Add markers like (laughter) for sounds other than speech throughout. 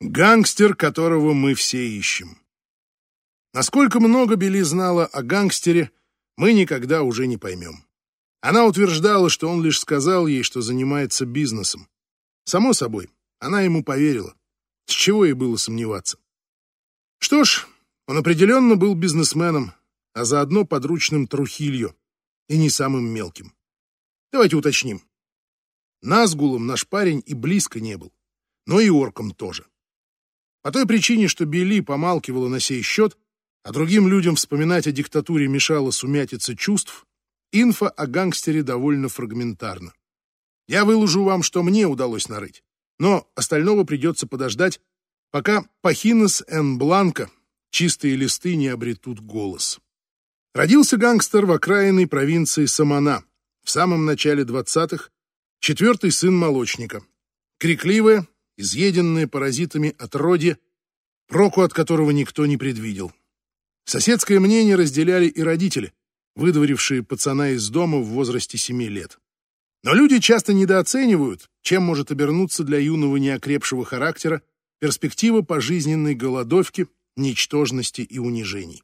Гангстер, которого мы все ищем. Насколько много Бели знала о гангстере, мы никогда уже не поймем. Она утверждала, что он лишь сказал ей, что занимается бизнесом. Само собой, она ему поверила. С чего ей было сомневаться? Что ж, он определенно был бизнесменом, а заодно подручным Трухилью, и не самым мелким. Давайте уточним. Назгулом наш парень и близко не был, но и орком тоже. По той причине, что Билли помалкивала на сей счет, а другим людям вспоминать о диктатуре мешало сумятица чувств, инфа о гангстере довольно фрагментарна. Я выложу вам, что мне удалось нарыть, но остального придется подождать, пока Пахинес Эн Бланка чистые листы не обретут голос. Родился гангстер в окраинной провинции Самана в самом начале 20-х, четвертый сын молочника. Крикливая, изъеденное паразитами отродье, проку от которого никто не предвидел. Соседское мнение разделяли и родители, выдворившие пацана из дома в возрасте семи лет. Но люди часто недооценивают, чем может обернуться для юного неокрепшего характера перспектива пожизненной голодовки, ничтожности и унижений.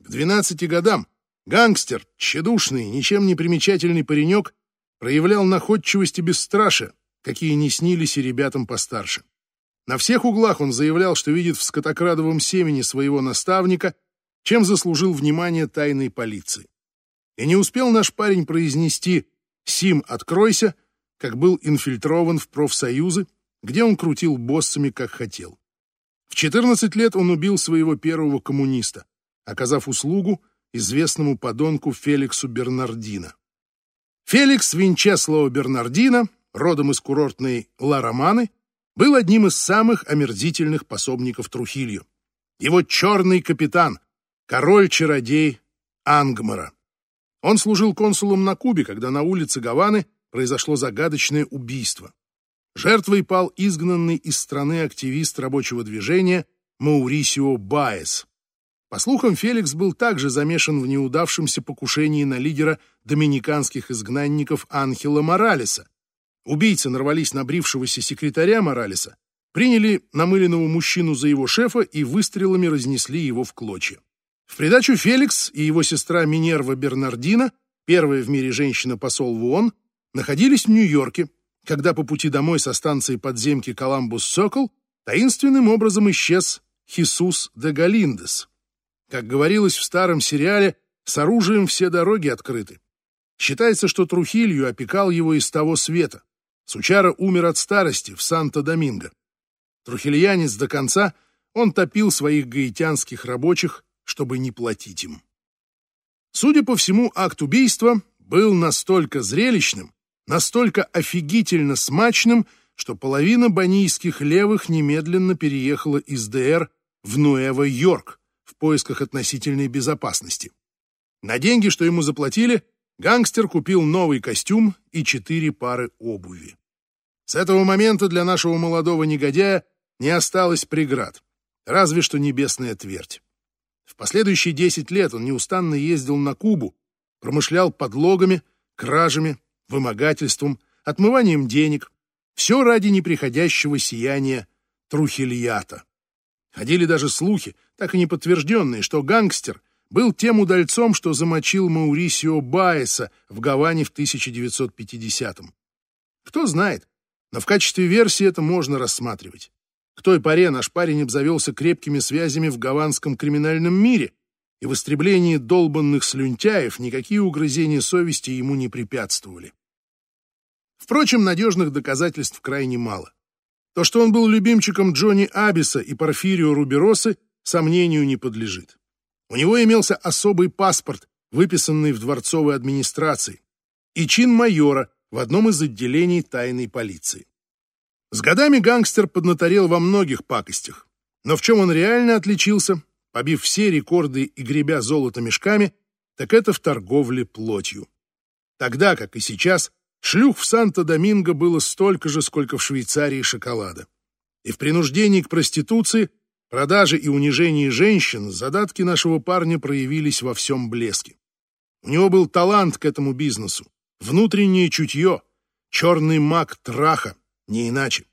К 12 годам гангстер, тщедушный, ничем не примечательный паренек, проявлял находчивость и бесстрашие, какие не снились и ребятам постарше. На всех углах он заявлял, что видит в скотокрадовом семени своего наставника, чем заслужил внимание тайной полиции. И не успел наш парень произнести «Сим, откройся», как был инфильтрован в профсоюзы, где он крутил боссами, как хотел. В 14 лет он убил своего первого коммуниста, оказав услугу известному подонку Феликсу Бернардино. Феликс Винчесло Бернардино родом из курортной Ла-Романы, был одним из самых омерзительных пособников Трухилью. Его черный капитан, король-чародей Ангмара. Он служил консулом на Кубе, когда на улице Гаваны произошло загадочное убийство. Жертвой пал изгнанный из страны активист рабочего движения Маурисио Баес. По слухам, Феликс был также замешан в неудавшемся покушении на лидера доминиканских изгнанников Анхела Моралеса, Убийцы нарвались на брившегося секретаря Моралеса, приняли намыленного мужчину за его шефа и выстрелами разнесли его в клочья. В придачу Феликс и его сестра Минерва Бернардина, первая в мире женщина-посол в ООН, находились в Нью-Йорке, когда по пути домой со станции подземки Коламбус-Сокол таинственным образом исчез Хисус де Галиндес. Как говорилось в старом сериале, с оружием все дороги открыты. Считается, что Трухилью опекал его из того света. Сучара умер от старости в Санто-Доминго. Трухильянец до конца, он топил своих гаитянских рабочих, чтобы не платить им. Судя по всему, акт убийства был настолько зрелищным, настолько офигительно смачным, что половина банийских левых немедленно переехала из ДР в Нуэво-Йорк в поисках относительной безопасности. На деньги, что ему заплатили, гангстер купил новый костюм и четыре пары обуви. С этого момента для нашего молодого негодяя не осталось преград, разве что небесная твердь. В последующие десять лет он неустанно ездил на Кубу, промышлял подлогами, кражами, вымогательством, отмыванием денег, все ради неприходящего сияния Трухильята. Ходили даже слухи, так и не подтвержденные, что гангстер был тем удальцом, что замочил Маурисио Баеса в Гаване в 1950-м. Кто знает, но в качестве версии это можно рассматривать. К той поре наш парень обзавелся крепкими связями в гаванском криминальном мире, и в истреблении долбанных слюнтяев никакие угрызения совести ему не препятствовали. Впрочем, надежных доказательств крайне мало. То, что он был любимчиком Джонни Абиса и Порфирио Руберосы, сомнению не подлежит. У него имелся особый паспорт, выписанный в дворцовой администрации, и чин майора, в одном из отделений тайной полиции. С годами гангстер поднаторел во многих пакостях, но в чем он реально отличился, побив все рекорды и гребя золото мешками, так это в торговле плотью. Тогда, как и сейчас, шлюх в Санто-Доминго было столько же, сколько в Швейцарии шоколада. И в принуждении к проституции, продаже и унижении женщин задатки нашего парня проявились во всем блеске. У него был талант к этому бизнесу, внутреннее чутье, черный маг траха, не иначе.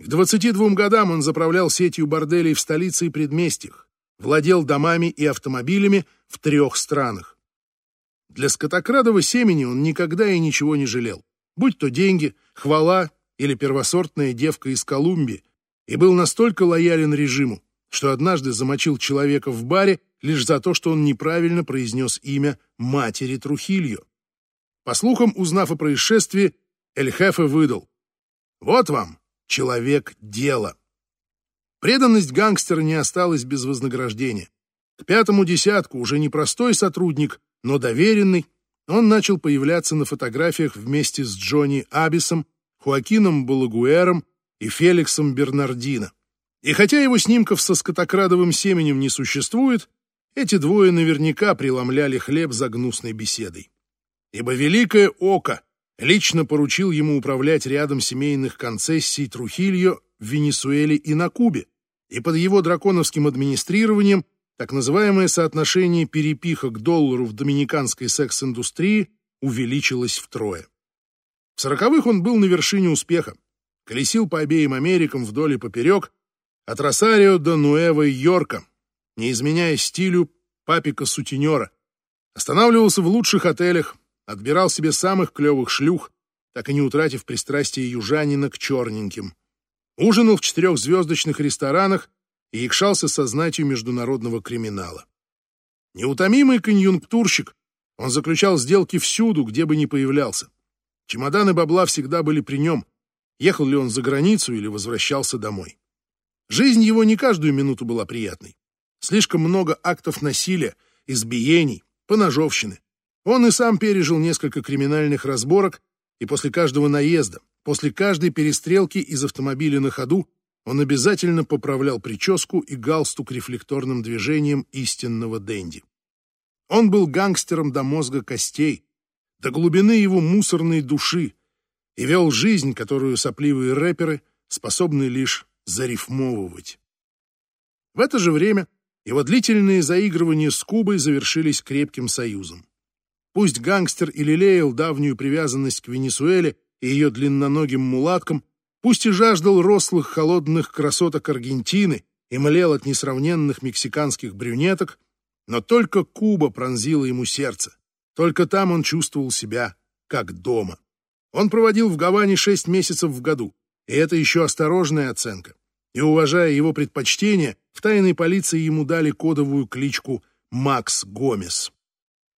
К 22 годам он заправлял сетью борделей в столице и предместьях, владел домами и автомобилями в трех странах. Для скотокрадова семени он никогда и ничего не жалел, будь то деньги, хвала или первосортная девка из Колумбии, и был настолько лоялен режиму, что однажды замочил человека в баре лишь за то, что он неправильно произнес имя матери Трухильо. По слухам, узнав о происшествии, Эль-Хефе выдал «Вот вам, человек дела». Преданность гангстера не осталась без вознаграждения. К пятому десятку уже не простой сотрудник, но доверенный, он начал появляться на фотографиях вместе с Джонни Абисом, Хуакином Балагуэром и Феликсом Бернардино. И хотя его снимков со скотокрадовым семенем не существует, эти двое наверняка преломляли хлеб за гнусной беседой. Ибо Великое Око лично поручил ему управлять рядом семейных концессий Трухильо в Венесуэле и на Кубе, и под его драконовским администрированием так называемое соотношение перепиха к доллару в доминиканской секс-индустрии увеличилось втрое. В сороковых он был на вершине успеха, колесил по обеим Америкам вдоль и поперек, от Росарио до Нуэва-Йорка, не изменяя стилю папика-сутенера, останавливался в лучших отелях, отбирал себе самых клевых шлюх, так и не утратив пристрастие южанина к черненьким. Ужинал в четырехзвездочных ресторанах и якшался со знатью международного криминала. Неутомимый конъюнктурщик, он заключал сделки всюду, где бы ни появлялся. Чемоданы бабла всегда были при нем, ехал ли он за границу или возвращался домой. Жизнь его не каждую минуту была приятной. Слишком много актов насилия, избиений, поножовщины. Он и сам пережил несколько криминальных разборок, и после каждого наезда, после каждой перестрелки из автомобиля на ходу, он обязательно поправлял прическу и галстук рефлекторным движением истинного денди. Он был гангстером до мозга костей, до глубины его мусорной души, и вел жизнь, которую сопливые рэперы способны лишь зарифмовывать. В это же время его длительные заигрывания с Кубой завершились крепким союзом. Пусть гангстер и лелеял давнюю привязанность к Венесуэле и ее длинноногим мулаткам, пусть и жаждал рослых холодных красоток Аргентины и млел от несравненных мексиканских брюнеток, но только Куба пронзила ему сердце. Только там он чувствовал себя как дома. Он проводил в Гаване шесть месяцев в году, и это еще осторожная оценка. И, уважая его предпочтения, в тайной полиции ему дали кодовую кличку «Макс Гомес».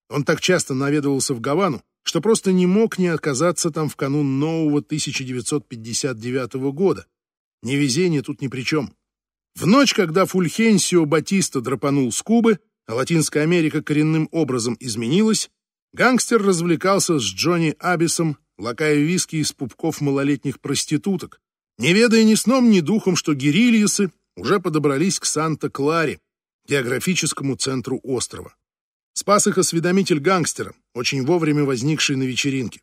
Он так часто наведывался в Гавану, что просто не мог не оказаться там в канун нового 1959 года. Невезение тут ни при чем. В ночь, когда Фульхенсио Батиста драпанул с Кубы, а Латинская Америка коренным образом изменилась, гангстер развлекался с Джонни Абисом, лакая виски из пупков малолетних проституток, не ведая ни сном, ни духом, что гирильесы уже подобрались к Санта-Кларе, географическому центру острова. Спас их осведомитель гангстера, очень вовремя возникший на вечеринке.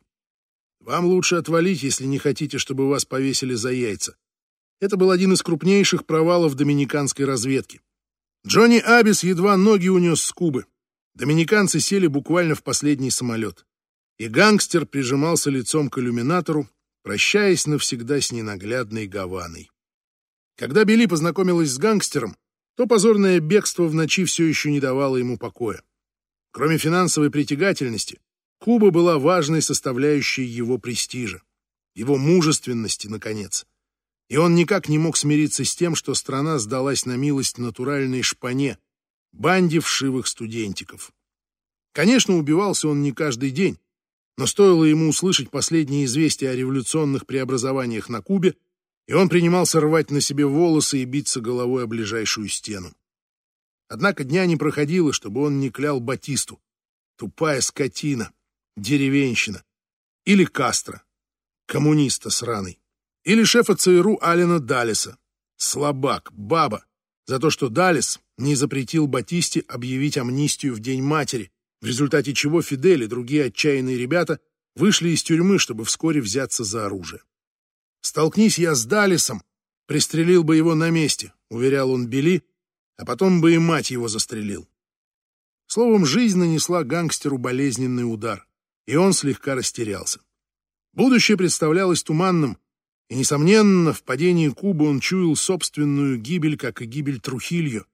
Вам лучше отвалить, если не хотите, чтобы вас повесили за яйца. Это был один из крупнейших провалов доминиканской разведки. Джонни Абис едва ноги унес с Кубы. Доминиканцы сели буквально в последний самолет. И гангстер прижимался лицом к иллюминатору, прощаясь навсегда с ненаглядной Гаваной. Когда Билли познакомилась с гангстером, то позорное бегство в ночи все еще не давало ему покоя. Кроме финансовой притягательности, Куба была важной составляющей его престижа, его мужественности, наконец. И он никак не мог смириться с тем, что страна сдалась на милость натуральной шпане, банде вшивых студентиков. Конечно, убивался он не каждый день, но стоило ему услышать последние известия о революционных преобразованиях на Кубе, и он принимался рвать на себе волосы и биться головой о ближайшую стену. Однако дня не проходило, чтобы он не клял Батисту. Тупая скотина, деревенщина. Или Кастро, коммуниста сраный. Или шефа ЦРУ Алина Далиса, слабак, баба, за то, что Далис не запретил Батисте объявить амнистию в День матери, в результате чего Фидель и другие отчаянные ребята вышли из тюрьмы, чтобы вскоре взяться за оружие. «Столкнись я с Далисом, пристрелил бы его на месте», — уверял он Бели, а потом бы и мать его застрелил. Словом, жизнь нанесла гангстеру болезненный удар, и он слегка растерялся. Будущее представлялось туманным, И, несомненно, в падении Кубы он чуял собственную гибель, как и гибель Трухилью.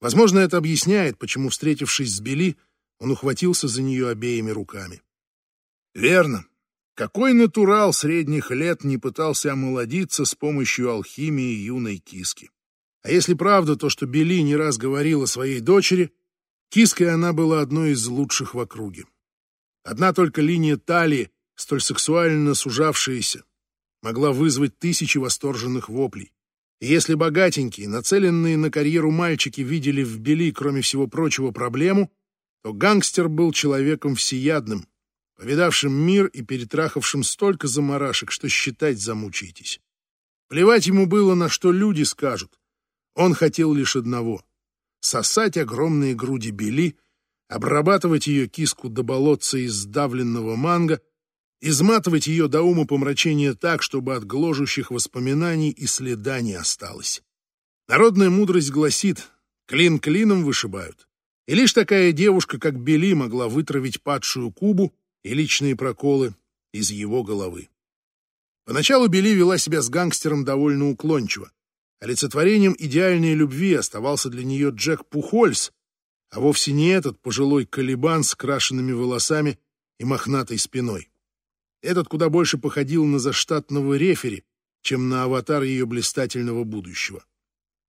Возможно, это объясняет, почему, встретившись с Бели, он ухватился за нее обеими руками. Верно. Какой натурал средних лет не пытался омолодиться с помощью алхимии юной киски? А если правда то, что Бели не раз говорила своей дочери, киской она была одной из лучших в округе. Одна только линия талии, столь сексуально сужавшаяся, могла вызвать тысячи восторженных воплей. И если богатенькие, нацеленные на карьеру мальчики видели в Бели, кроме всего прочего, проблему, то гангстер был человеком всеядным, повидавшим мир и перетрахавшим столько заморашек, что считать замучаетесь. Плевать ему было, на что люди скажут. Он хотел лишь одного — сосать огромные груди Бели, обрабатывать ее киску до болотца из сдавленного манго изматывать ее до ума помрачения так, чтобы от гложущих воспоминаний и следа не осталось. Народная мудрость гласит, клин клином вышибают. И лишь такая девушка, как Бели, могла вытравить падшую Кубу и личные проколы из его головы. Поначалу Бели вела себя с гангстером довольно уклончиво. Олицетворением идеальной любви оставался для нее Джек Пухольс, а вовсе не этот пожилой колебан с крашенными волосами и мохнатой спиной. Этот куда больше походил на заштатного рефери, чем на аватар ее блистательного будущего.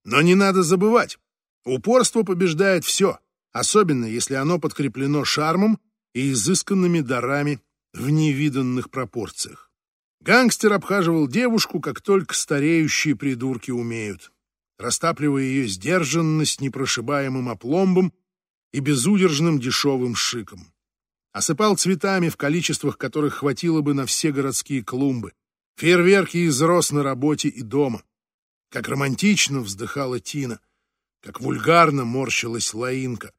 Но не надо забывать, упорство побеждает все, особенно если оно подкреплено шармом и изысканными дарами в невиданных пропорциях. Гангстер обхаживал девушку, как только стареющие придурки умеют, растапливая ее сдержанность непрошибаемым опломбом и безудержным дешевым шиком осыпал цветами в количествах, которых хватило бы на все городские клумбы. Фейерверки из роз на работе и дома. Как романтично вздыхала Тина, как вульгарно морщилась Лаинка.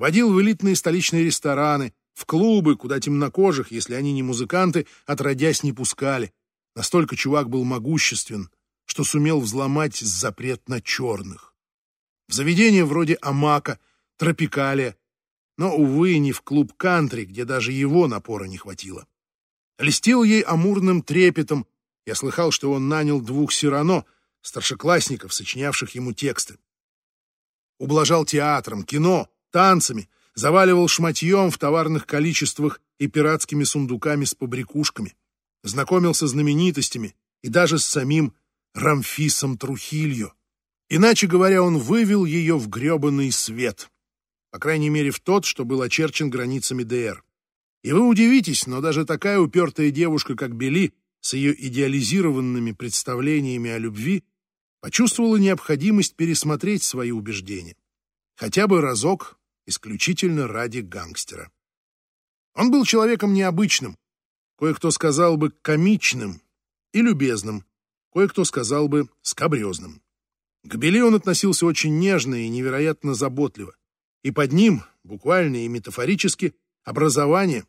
Водил в элитные столичные рестораны, в клубы, куда темнокожих, если они не музыканты, отродясь не пускали. Настолько чувак был могуществен, что сумел взломать запрет на черных. В заведения вроде Амака, Тропикалия, но, увы, не в клуб кантри, где даже его напора не хватило. Льстил ей амурным трепетом. Я слыхал, что он нанял двух сирано, старшеклассников, сочинявших ему тексты. Ублажал театром, кино, танцами, заваливал шматьем в товарных количествах и пиратскими сундуками с побрякушками. Знакомился с знаменитостями и даже с самим Рамфисом Трухилью. Иначе говоря, он вывел ее в гребаный свет по крайней мере в тот, что был очерчен границами ДР. И вы удивитесь, но даже такая упертая девушка, как Бели, с ее идеализированными представлениями о любви, почувствовала необходимость пересмотреть свои убеждения. Хотя бы разок, исключительно ради гангстера. Он был человеком необычным, кое-кто сказал бы комичным и любезным, кое-кто сказал бы скабрезным. К Бели он относился очень нежно и невероятно заботливо и под ним, буквально и метафорически, образование,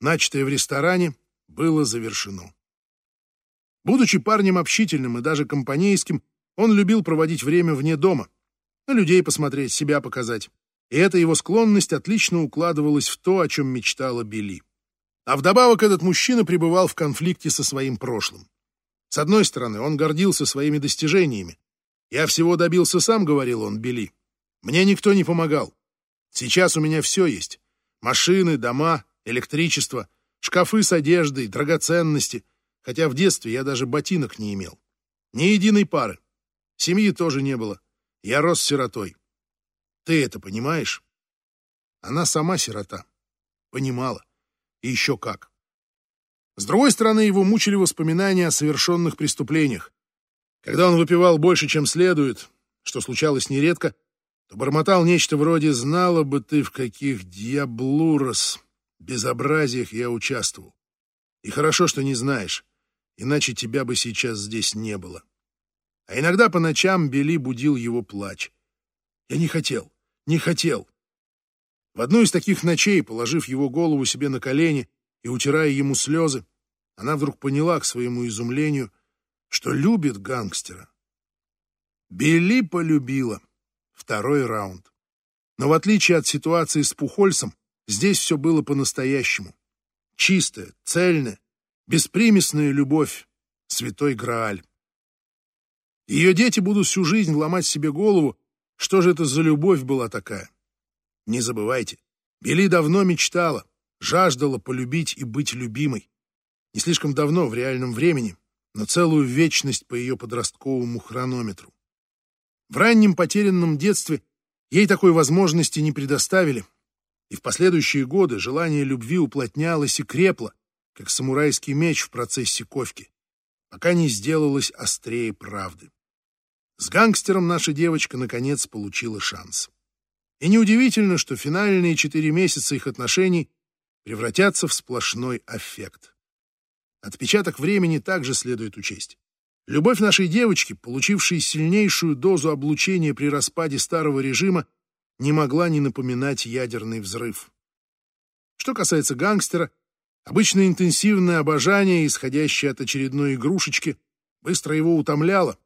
начатое в ресторане, было завершено. Будучи парнем общительным и даже компанейским, он любил проводить время вне дома, на людей посмотреть, себя показать. И эта его склонность отлично укладывалась в то, о чем мечтала Билли. А вдобавок этот мужчина пребывал в конфликте со своим прошлым. С одной стороны, он гордился своими достижениями. «Я всего добился сам», — говорил он Билли. «Мне никто не помогал. Сейчас у меня все есть. Машины, дома, электричество, шкафы с одеждой, драгоценности. Хотя в детстве я даже ботинок не имел. Ни единой пары. Семьи тоже не было. Я рос сиротой. Ты это понимаешь? Она сама сирота. Понимала. И еще как. С другой стороны, его мучили воспоминания о совершенных преступлениях. Когда он выпивал больше, чем следует, что случалось нередко, то бормотал нечто вроде «Знала бы ты, в каких дьяблурос безобразиях я участвовал. И хорошо, что не знаешь, иначе тебя бы сейчас здесь не было». А иногда по ночам Бели будил его плач. «Я не хотел, не хотел». В одну из таких ночей, положив его голову себе на колени и утирая ему слезы, она вдруг поняла к своему изумлению, что любит гангстера. Бели полюбила. Второй раунд. Но в отличие от ситуации с Пухольцем, здесь все было по-настоящему. Чистая, цельная, беспримесная любовь святой Грааль. Ее дети будут всю жизнь ломать себе голову, что же это за любовь была такая. Не забывайте, Бели давно мечтала, жаждала полюбить и быть любимой. Не слишком давно, в реальном времени, но целую вечность по ее подростковому хронометру. В раннем потерянном детстве ей такой возможности не предоставили, и в последующие годы желание любви уплотнялось и крепло, как самурайский меч в процессе ковки, пока не сделалось острее правды. С гангстером наша девочка наконец получила шанс. И неудивительно, что финальные четыре месяца их отношений превратятся в сплошной аффект. Отпечаток времени также следует учесть. Любовь нашей девочки, получившей сильнейшую дозу облучения при распаде старого режима, не могла не напоминать ядерный взрыв. Что касается гангстера, обычно интенсивное обожание, исходящее от очередной игрушечки, быстро его утомляло,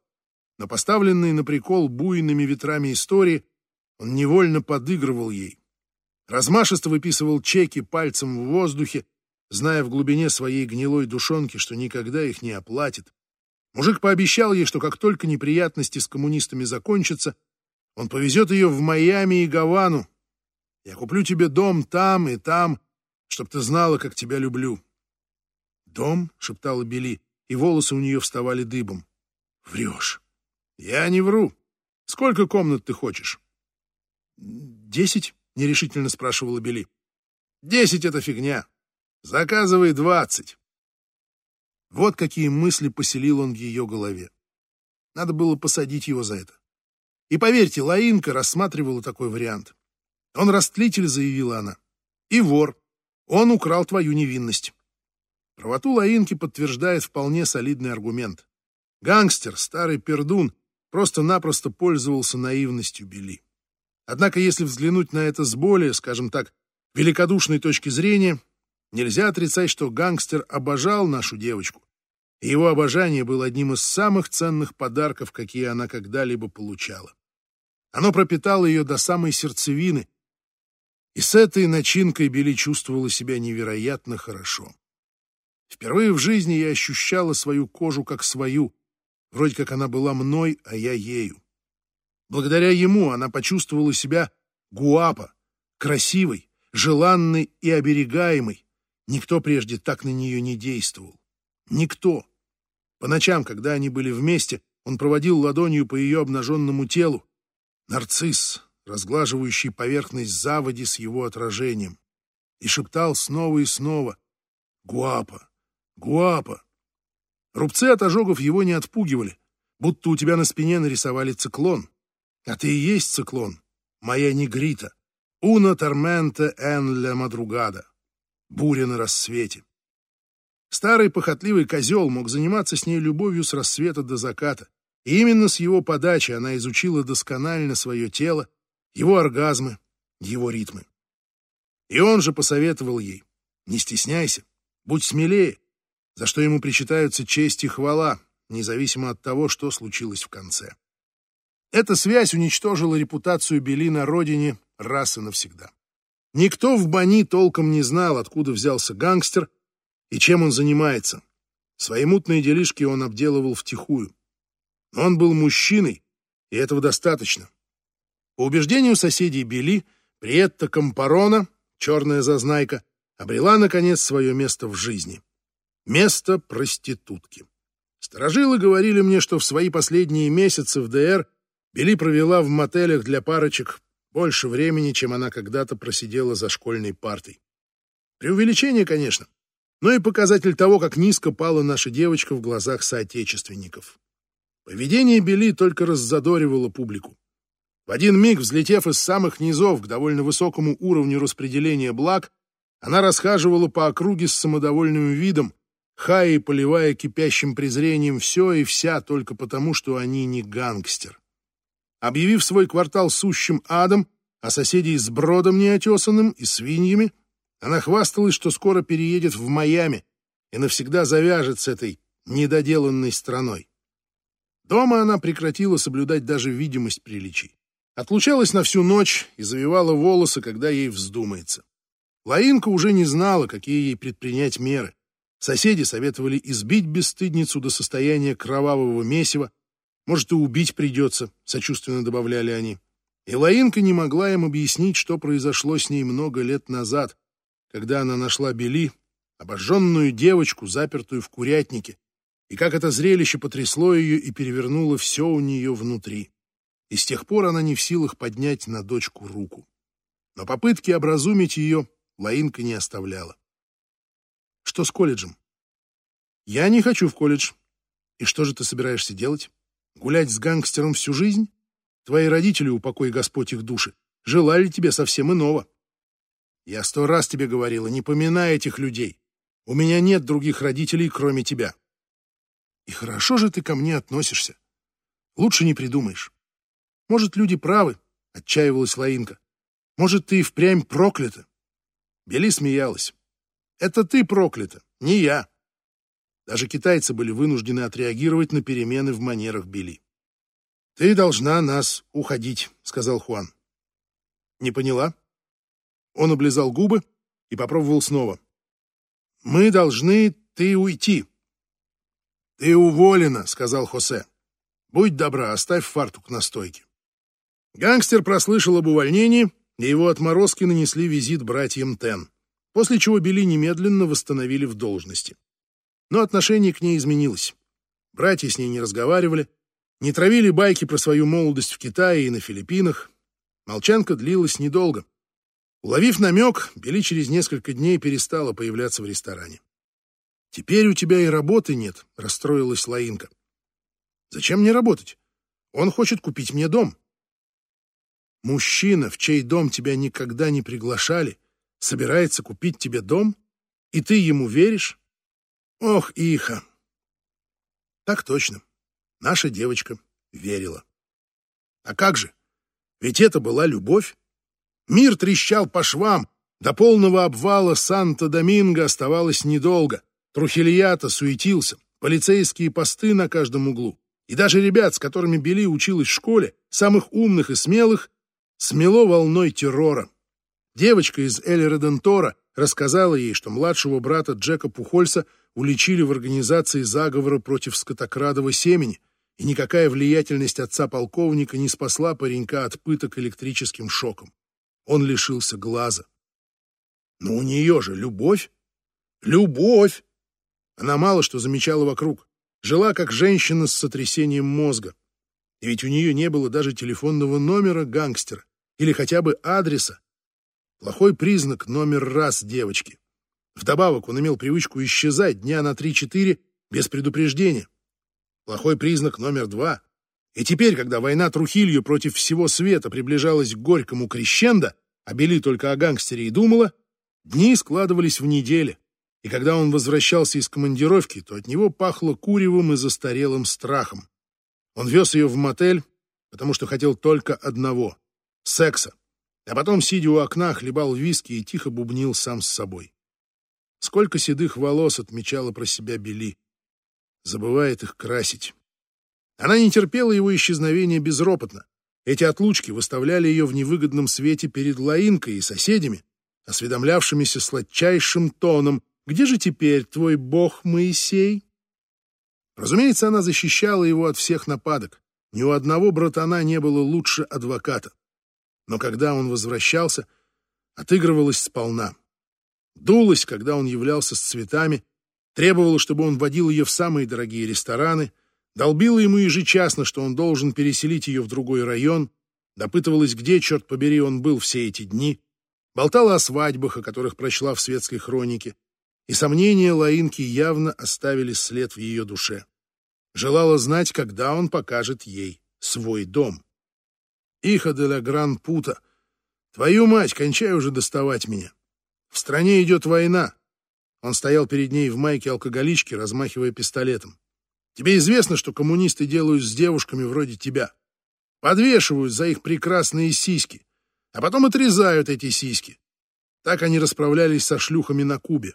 но поставленные на прикол буйными ветрами истории, он невольно подыгрывал ей. Размашисто выписывал чеки пальцем в воздухе, зная в глубине своей гнилой душонки, что никогда их не оплатит. Мужик пообещал ей, что как только неприятности с коммунистами закончатся, он повезет ее в Майами и Гавану. Я куплю тебе дом там и там, чтоб ты знала, как тебя люблю. «Дом?» — шептала Бели, и волосы у нее вставали дыбом. «Врешь». «Я не вру. Сколько комнат ты хочешь?» «Десять?» — нерешительно спрашивала Бели. «Десять — это фигня. Заказывай двадцать». Вот какие мысли поселил он в ее голове. Надо было посадить его за это. И поверьте, Лаинка рассматривала такой вариант. Он растлитель, заявила она. И вор. Он украл твою невинность. Правоту Лаинки подтверждает вполне солидный аргумент. Гангстер, старый пердун, просто-напросто пользовался наивностью Бели. Однако, если взглянуть на это с более, скажем так, великодушной точки зрения, нельзя отрицать, что гангстер обожал нашу девочку. И его обожание было одним из самых ценных подарков, какие она когда-либо получала. Оно пропитало ее до самой сердцевины, и с этой начинкой Билли чувствовала себя невероятно хорошо. Впервые в жизни я ощущала свою кожу как свою, вроде как она была мной, а я ею. Благодаря ему она почувствовала себя гуапа, красивой, желанной и оберегаемой. Никто прежде так на нее не действовал. Никто. По ночам, когда они были вместе, он проводил ладонью по ее обнаженному телу. Нарцисс, разглаживающий поверхность заводи с его отражением. И шептал снова и снова «Гуапа! Гуапа!». Рубцы от ожогов его не отпугивали, будто у тебя на спине нарисовали циклон. А ты и есть циклон, моя негрита. Уна тормента эн ля мадругада. Буря на рассвете. Старый похотливый козел мог заниматься с ней любовью с рассвета до заката. И именно с его подачи она изучила досконально свое тело, его оргазмы, его ритмы. И он же посоветовал ей, не стесняйся, будь смелее, за что ему причитаются честь и хвала, независимо от того, что случилось в конце. Эта связь уничтожила репутацию Бели на родине раз и навсегда. Никто в Бани толком не знал, откуда взялся гангстер и чем он занимается. Свои мутные делишки он обделывал втихую. Но он был мужчиной, и этого достаточно. По убеждению соседей Бели, prieta comparona, черная зазнайка, обрела, наконец, свое место в жизни. Место проститутки. Старожилы говорили мне, что в свои последние месяцы в ДР Бели провела в мотелях для парочек больше времени, чем она когда-то просидела за школьной партой. Преувеличение, конечно, но и показатель того, как низко пала наша девочка в глазах соотечественников. Поведение Бели только раззадоривало публику. В один миг, взлетев из самых низов к довольно высокому уровню распределения благ, она расхаживала по округе с самодовольным видом, хая и поливая кипящим презрением все и вся только потому, что они не гангстер. Объявив свой квартал сущим адом, а соседей с бродом неотесанным и свиньями, она хвасталась, что скоро переедет в Майами и навсегда завяжет с этой недоделанной страной. Дома она прекратила соблюдать даже видимость приличий. Отлучалась на всю ночь и завивала волосы, когда ей вздумается. Лаинка уже не знала, какие ей предпринять меры. Соседи советовали избить бесстыдницу до состояния кровавого месива, может, и убить придется, сочувственно добавляли они. И не могла им объяснить, что произошло с ней много лет назад, когда она нашла Бели, обожженную девочку, запертую в курятнике, и как это зрелище потрясло ее и перевернуло все у нее внутри. И с тех пор она не в силах поднять на дочку руку. Но попытки образумить ее Лаинка не оставляла. Что с колледжем? Я не хочу в колледж. И что же ты собираешься делать? Гулять с гангстером всю жизнь? Твои родители, упокой Господь их души, желали тебе совсем иного. Я сто раз тебе говорила, не поминай этих людей. У меня нет других родителей, кроме тебя. И хорошо же ты ко мне относишься. Лучше не придумаешь. Может, люди правы, отчаивалась Лаинка. Может, ты и впрямь проклята. Бели смеялась. Это ты проклята, не я. Даже китайцы были вынуждены отреагировать на перемены в манерах Бели. «Ты должна нас уходить», — сказал Хуан. «Не поняла?» Он облизал губы и попробовал снова. «Мы должны ты уйти». «Ты уволена», — сказал Хосе. «Будь добра, оставь фартук на стойке». Гангстер прослышал об увольнении, и его отморозки нанесли визит братьям Тен, после чего Бели немедленно восстановили в должности. Но отношение к ней изменилось. Братья с ней не разговаривали, не травили байки про свою молодость в Китае и на Филиппинах. Молчанка длилась недолго. Уловив намек, Бели через несколько дней перестала появляться в ресторане. «Теперь у тебя и работы нет», — расстроилась Лаинка. «Зачем мне работать? Он хочет купить мне дом». «Мужчина, в чей дом тебя никогда не приглашали, собирается купить тебе дом? И ты ему веришь? Ох, Иха!» «Так точно. Наша девочка верила. А как же? Ведь это была любовь. Мир трещал по швам. До полного обвала Санто-Доминго оставалось недолго. Трухильята суетился, полицейские посты на каждом углу. И даже ребят, с которыми Бели училась в школе, самых умных и смелых, смело волной террора. Девочка из Эль Редентора рассказала ей, что младшего брата Джека Пухольса уличили в организации заговора против скотокрадова семени, и никакая влиятельность отца полковника не спасла паренька от пыток электрическим шоком. Он лишился глаза. Но у нее же любовь. Любовь! Она мало что замечала вокруг. Жила как женщина с сотрясением мозга. И ведь у нее не было даже телефонного номера гангстера или хотя бы адреса. Плохой признак номер раз девочки. Вдобавок он имел привычку исчезать дня на три-четыре без предупреждения. Плохой признак номер два. И теперь, когда война Трухилью против всего света приближалась к горькому крещендо, а Бели только о гангстере и думала, дни складывались в недели. И когда он возвращался из командировки, то от него пахло куревом и застарелым страхом. Он вез ее в мотель, потому что хотел только одного — секса. А потом, сидя у окна, хлебал виски и тихо бубнил сам с собой. Сколько седых волос отмечала про себя Бели забывает их красить. Она не терпела его исчезновения безропотно. Эти отлучки выставляли ее в невыгодном свете перед Лаинкой и соседями, осведомлявшимися сладчайшим тоном «Где же теперь твой бог Моисей?» Разумеется, она защищала его от всех нападок. Ни у одного братана не было лучше адвоката. Но когда он возвращался, отыгрывалась сполна. Дулась, когда он являлся с цветами, требовала, чтобы он водил ее в самые дорогие рестораны, долбила ему ежечасно, что он должен переселить ее в другой район, допытывалась, где, черт побери, он был все эти дни, болтала о свадьбах, о которых прочла в светской хронике, и сомнения Лаинки явно оставили след в ее душе. Желала знать, когда он покажет ей свой дом. «Иха де ла Гран Пута! Твою мать, кончай уже доставать меня! В стране идет война, он стоял перед ней в майке алкоголички, размахивая пистолетом. Тебе известно, что коммунисты делают с девушками вроде тебя. Подвешивают за их прекрасные сиськи, а потом отрезают эти сиськи. Так они расправлялись со шлюхами на Кубе.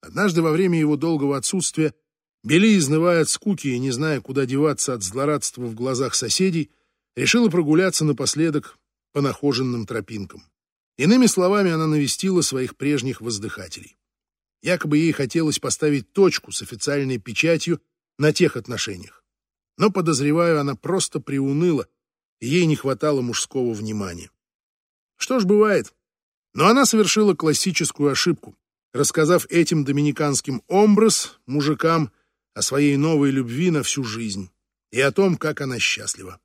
Однажды во время его долгого отсутствия Бели, изнывая от скуки и не зная, куда деваться от злорадства в глазах соседей, решила прогуляться напоследок по нахоженным тропинкам. Иными словами, она навестила своих прежних воздыхателей. Якобы ей хотелось поставить точку с официальной печатью на тех отношениях. Но, подозреваю, она просто приуныла, и ей не хватало мужского внимания. Что ж, бывает. Но она совершила классическую ошибку, рассказав этим доминиканским омброс мужикам о своей новой любви на всю жизнь и о том, как она счастлива.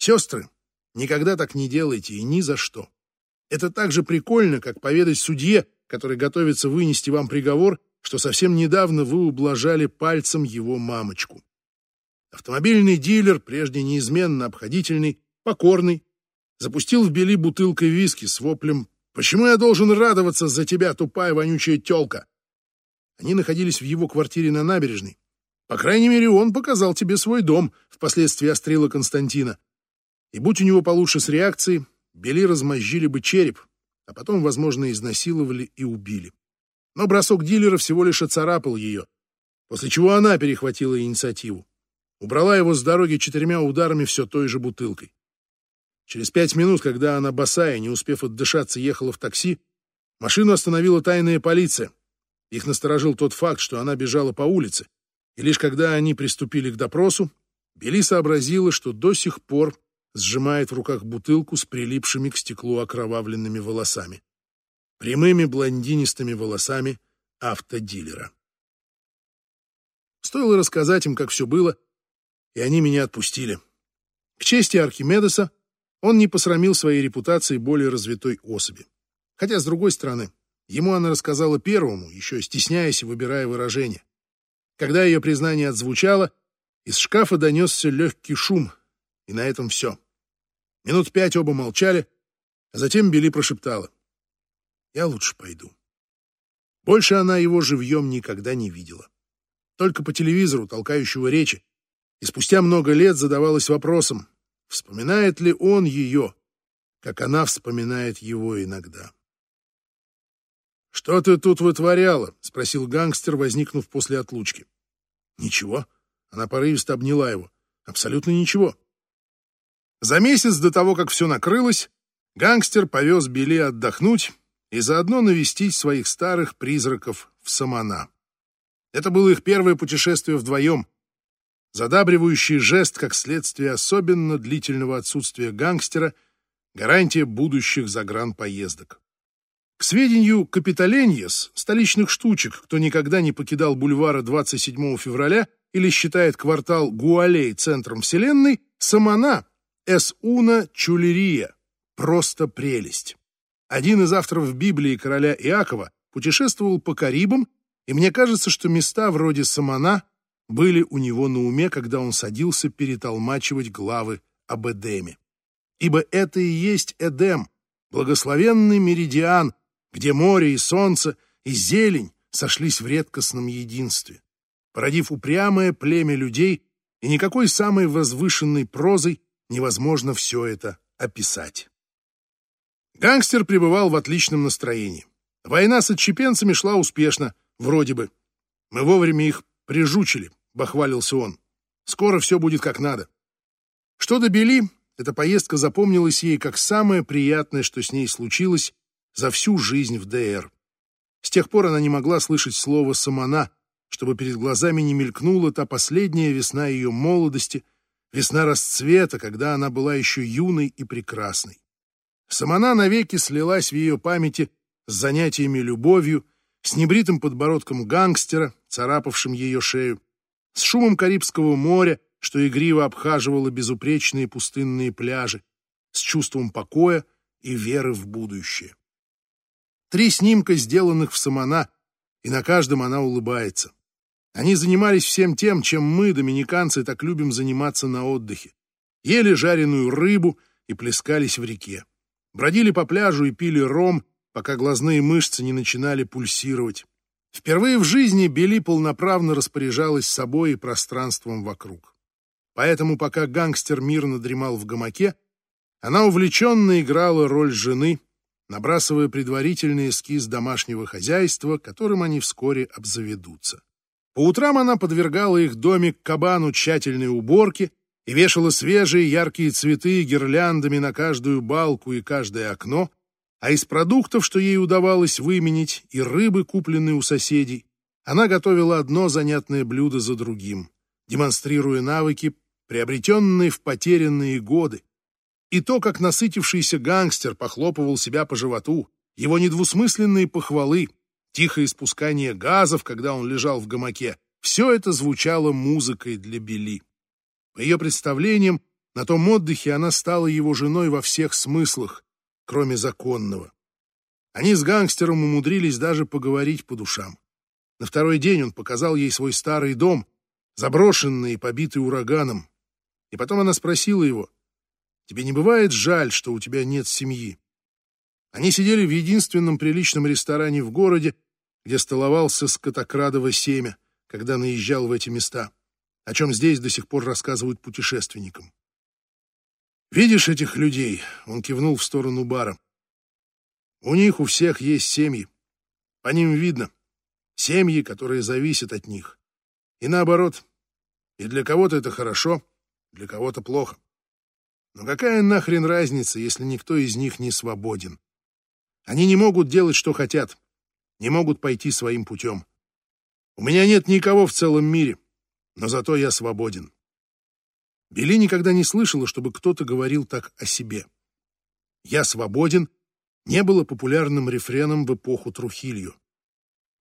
Сестры, никогда так не делайте и ни за что. Это так же прикольно, как поведать судье, который готовится вынести вам приговор, что совсем недавно вы ублажали пальцем его мамочку. Автомобильный дилер, прежде неизменно обходительный, покорный, запустил в Бели бутылкой виски с воплем «Почему я должен радоваться за тебя, тупая вонючая тёлка?» Они находились в его квартире на набережной. По крайней мере, он показал тебе свой дом, впоследствии острила Константина. И будь у него получше с реакцией, Бели размозжили бы череп, а потом, возможно, изнасиловали и убили. Но бросок дилера всего лишь оцарапал ее, после чего она перехватила инициативу. Убрала его с дороги четырьмя ударами все той же бутылкой. Через пять минут, когда она босая, не успев отдышаться, ехала в такси, машину остановила тайная полиция. Их насторожил тот факт, что она бежала по улице, и лишь когда они приступили к допросу, Бели сообразила, что до сих пор сжимает в руках бутылку с прилипшими к стеклу окровавленными волосами. Прямыми блондинистыми волосами автодилера. Стоило рассказать им, как все было, и они меня отпустили. К чести Архимедеса, он не посрамил своей репутацией более развитой особи. Хотя, с другой стороны, ему она рассказала первому, еще стесняясь и выбирая выражение. Когда ее признание отзвучало, из шкафа донесся легкий шум, и на этом все. Минут пять оба молчали, а затем Бели прошептала. «Я лучше пойду». Больше она его живьем никогда не видела. Только по телевизору, толкающего речи, и спустя много лет задавалась вопросом, вспоминает ли он ее, как она вспоминает его иногда. «Что ты тут вытворяла?» — спросил гангстер, возникнув после отлучки. «Ничего». Она порывисто обняла его. «Абсолютно ничего». За месяц до того, как все накрылось, гангстер повез Билли отдохнуть и заодно навестить своих старых призраков в Самана. Это было их первое путешествие вдвоем. Задабривающий жест, как следствие особенно длительного отсутствия гангстера, гарантия будущих загранпоездок. К сведению Капитоленьес, столичных штучек, кто никогда не покидал бульвара 27 февраля или считает квартал Гуалей центром вселенной, Самана Эс-Уна Чулерия. Просто прелесть. Один из авторов Библии короля Иакова путешествовал по Карибам, и мне кажется, что места вроде Самана были у него на уме, когда он садился перетолмачивать главы об Эдеме. Ибо это и есть Эдем, благословенный меридиан, где море и солнце и зелень сошлись в редкостном единстве, породив упрямое племя людей и никакой самой возвышенной прозой невозможно все это описать. Гангстер пребывал в отличном настроении. Война с отчепенцами шла успешно, вроде бы. Мы вовремя их прижучили, бахвалился он. Скоро все будет как надо. Что до Бели, эта поездка запомнилась ей как самое приятное, что с ней случилось за всю жизнь в ДР. С тех пор она не могла слышать слово «самана», чтобы перед глазами не мелькнула та последняя весна ее молодости — весна расцвета, когда она была еще юной и прекрасной. Самана навеки слилась в ее памяти с занятиями любовью, с небритым подбородком гангстера, царапавшим ее шею, с шумом Карибского моря, что игриво обхаживало безупречные пустынные пляжи, с чувством покоя и веры в будущее. Три снимка, сделанных в Самана, и на каждом она улыбается. Они занимались всем тем, чем мы, доминиканцы, так любим заниматься на отдыхе. Ели жареную рыбу и плескались в реке. Бродили по пляжу и пили ром, пока глазные мышцы не начинали пульсировать. Впервые в жизни Бели полноправно распоряжалась собой и пространством вокруг. Поэтому, пока гангстер мирно дремал в гамаке, она увлеченно играла роль жены, набрасывая предварительный эскиз домашнего хозяйства, которым они вскоре обзаведутся. По утрам она подвергала их домик кабану тщательной уборке и вешала свежие яркие цветы гирляндами на каждую балку и каждое окно, А из продуктов, что ей удавалось выменить, и рыбы, купленные у соседей, она готовила одно занятное блюдо за другим, демонстрируя навыки, приобретенные в потерянные годы, и то, как насытившийся гангстер похлопывал себя по животу, его недвусмысленные похвалы, тихое испускание газов, когда он лежал в гамаке, все это звучало музыкой для Бели. По ее представлениям, на том отдыхе она стала его женой во всех смыслах, кроме законного. Они с гангстером умудрились даже поговорить по душам. На второй день он показал ей свой старый дом, заброшенный и побитый ураганом. И потом она спросила его, «Тебе не бывает жаль, что у тебя нет семьи?» Они сидели в единственном приличном ресторане в городе, где столовался скотокрадово семя, когда наезжал в эти места, о чем здесь до сих пор рассказывают путешественникам. «Видишь этих людей?» — он кивнул в сторону бара. «У них у всех есть семьи. По ним видно. Семьи, которые зависят от них. И наоборот. И для кого-то это хорошо, для кого-то плохо. Но какая нахрен разница, если никто из них не свободен? Они не могут делать, что хотят, не могут пойти своим путем. У меня нет никого в целом мире, но зато я свободен. Бели никогда не слышала, чтобы кто-то говорил так о себе. «Я свободен» не было популярным рефреном в эпоху Трухилью.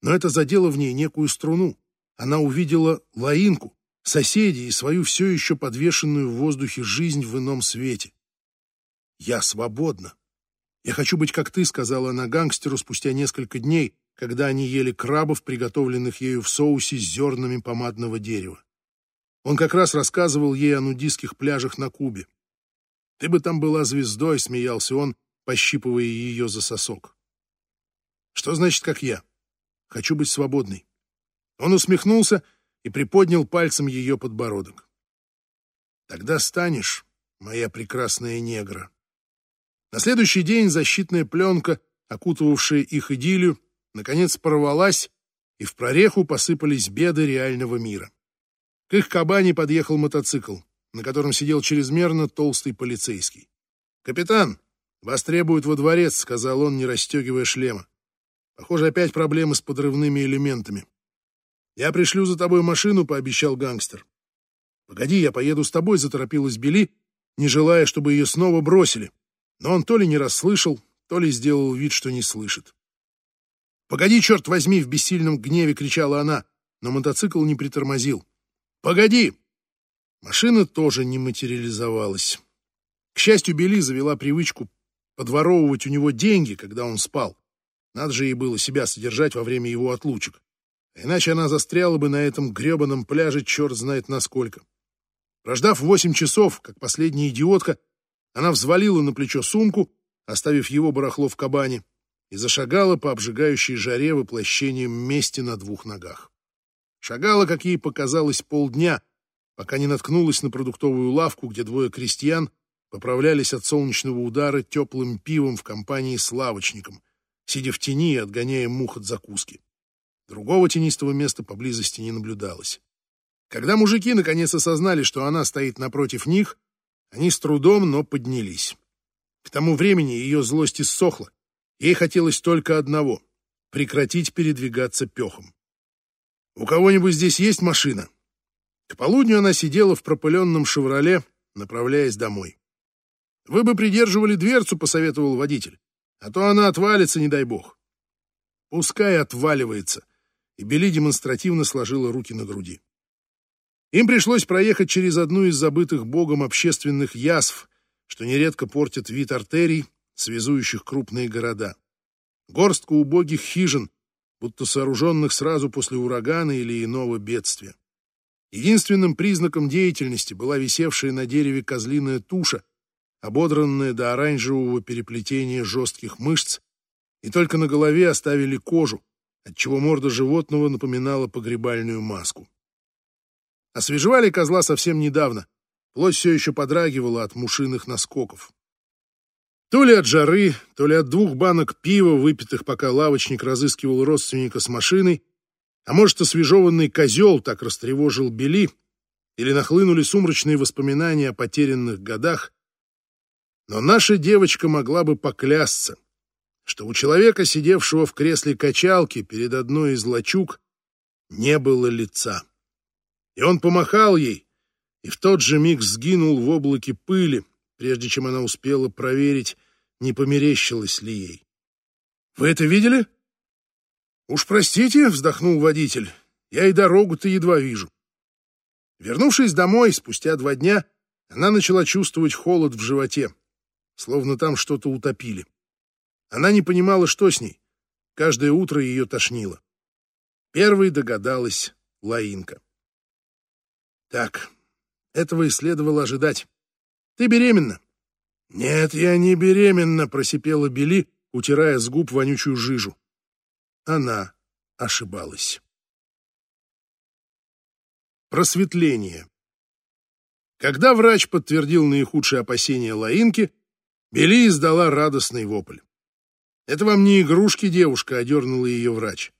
Но это задело в ней некую струну. Она увидела лаинку, соседей и свою все еще подвешенную в воздухе жизнь в ином свете. «Я свободна. Я хочу быть как ты», — сказала она гангстеру спустя несколько дней, когда они ели крабов, приготовленных ею в соусе с зернами помадного дерева. Он как раз рассказывал ей о нудистских пляжах на Кубе. «Ты бы там была звездой», — смеялся он, пощипывая ее за сосок. «Что значит, как я? Хочу быть свободной». Он усмехнулся и приподнял пальцем ее подбородок. «Тогда станешь, моя прекрасная негра». На следующий день защитная пленка, окутывавшая их идиллию, наконец порвалась, и в прореху посыпались беды реального мира. К их кабане подъехал мотоцикл, на котором сидел чрезмерно толстый полицейский. «Капитан, вас требуют во дворец», — сказал он, не расстегивая шлема. «Похоже, опять проблемы с подрывными элементами». «Я пришлю за тобой машину», — пообещал гангстер. «Погоди, я поеду с тобой», — заторопилась Бели, не желая, чтобы ее снова бросили. Но он то ли не расслышал, то ли сделал вид, что не слышит. «Погоди, черт возьми!» — в бессильном гневе кричала она, но мотоцикл не притормозил. «Погоди!» Машина тоже не материализовалась. К счастью, Бели завела привычку подворовывать у него деньги, когда он спал. Надо же ей было себя содержать во время его отлучек. Иначе она застряла бы на этом гребаном пляже черт знает насколько. Прождав восемь часов, как последняя идиотка, она взвалила на плечо сумку, оставив его барахло в кабане, и зашагала по обжигающей жаре воплощением мести на двух ногах. Шагала, как ей показалось, полдня, пока не наткнулась на продуктовую лавку, где двое крестьян поправлялись от солнечного удара теплым пивом в компании с лавочником, сидя в тени и отгоняя мух от закуски. Другого тенистого места поблизости не наблюдалось. Когда мужики наконец осознали, что она стоит напротив них, они с трудом, но поднялись. К тому времени ее злость иссохла. Ей хотелось только одного — прекратить передвигаться пехом. «У кого-нибудь здесь есть машина?» К полудню она сидела в пропыленном «Шевроле», направляясь домой. «Вы бы придерживали дверцу», — посоветовал водитель, «а то она отвалится, не дай бог». «Пускай отваливается», и Бели демонстративно сложила руки на груди. Им пришлось проехать через одну из забытых богом общественных язв, что нередко портят вид артерий, связующих крупные города. Горстка убогих хижин, будто сооруженных сразу после урагана или иного бедствия. Единственным признаком деятельности была висевшая на дереве козлиная туша, ободранная до оранжевого переплетения жестких мышц, и только на голове оставили кожу, отчего морда животного напоминала погребальную маску. Освежевали козла совсем недавно. Плоть все еще подрагивала от мушиных наскоков. То ли от жары, то ли от двух банок пива, выпитых, пока лавочник разыскивал родственника с машиной, а может, освежеванный козел так растревожил Бели, или нахлынули сумрачные воспоминания о потерянных годах. Но наша девочка могла бы поклясться. что у человека, сидевшего в кресле качалки перед одной из лачуг, не было лица. И он помахал ей, и в тот же миг сгинул в облаке пыли, прежде чем она успела проверить, не померещилось ли ей. «Вы это видели?» «Уж простите», — вздохнул водитель, — «я и дорогу-то едва вижу». Вернувшись домой, спустя два дня, она начала чувствовать холод в животе, словно там что-то утопили. Она не понимала, что с ней. Каждое утро ее тошнило. Первой догадалась Лаинка. «Так, этого и следовало ожидать. Ты беременна?» «Нет, я не беременна», — просипела Бели, утирая с губ вонючую жижу. Она ошибалась. Просветление. Когда врач подтвердил наихудшие опасения Лаинки, Бели издала радостный вопль. «Это вам не игрушки, девушка», — одернула ее врач.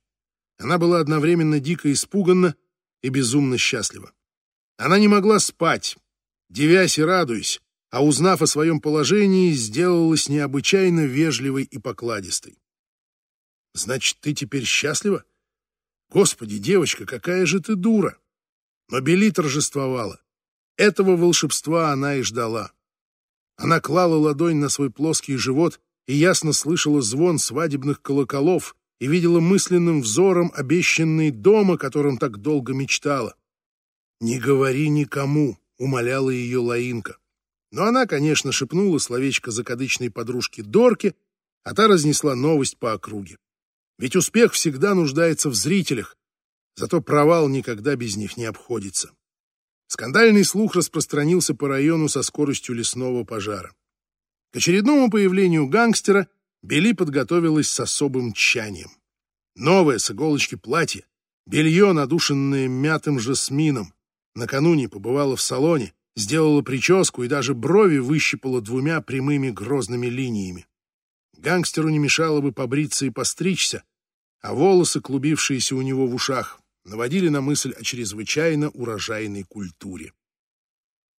Она была одновременно дико испуганна и безумно счастлива. Она не могла спать, девясь и радуясь, а узнав о своем положении, сделалась необычайно вежливой и покладистой. «Значит, ты теперь счастлива? Господи, девочка, какая же ты дура!» Но Бели торжествовала. Этого волшебства она и ждала. Она клала ладонь на свой плоский живот и ясно слышала звон свадебных колоколов и видела мысленным взором обещанный дом, о котором так долго мечтала. «Не говори никому», — умоляла ее Лаинка. Но она, конечно, шепнула словечко закадычной подружке Дорке, а та разнесла новость по округе. Ведь успех всегда нуждается в зрителях, зато провал никогда без них не обходится. Скандальный слух распространился по району со скоростью лесного пожара. К очередному появлению гангстера Бели подготовилась с особым тщанием. Новое с иголочки платье, белье, надушенное мятым жасмином, Накануне побывала в салоне, сделала прическу и даже брови выщипала двумя прямыми грозными линиями. Гангстеру не мешало бы побриться и постричься, а волосы, клубившиеся у него в ушах, наводили на мысль о чрезвычайно урожайной культуре.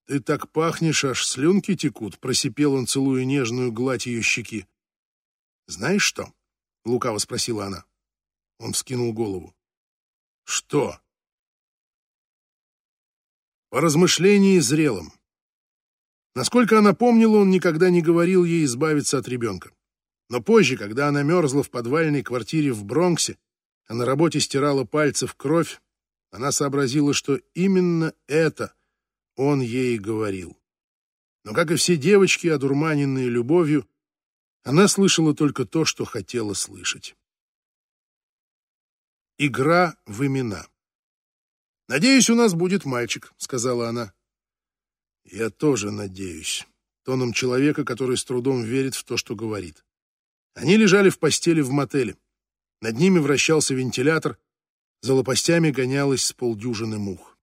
«Ты так пахнешь, аж слюнки текут», — просипел он, целуя нежную гладь ее щеки. «Знаешь что?» — лукаво спросила она. Он вскинул голову. «Что?» По размышлении зрелым. Насколько она помнила, он никогда не говорил ей избавиться от ребенка. Но позже, когда она мерзла в подвальной квартире в Бронксе, а на работе стирала пальцы в кровь, она сообразила, что именно это он ей говорил. Но, как и все девочки, одурманенные любовью, она слышала только то, что хотела слышать. Игра в имена. «Надеюсь, у нас будет мальчик», — сказала она. «Я тоже надеюсь», — тоном человека, который с трудом верит в то, что говорит. Они лежали в постели в мотеле. Над ними вращался вентилятор, за лопастями гонялось с полдюжины мух.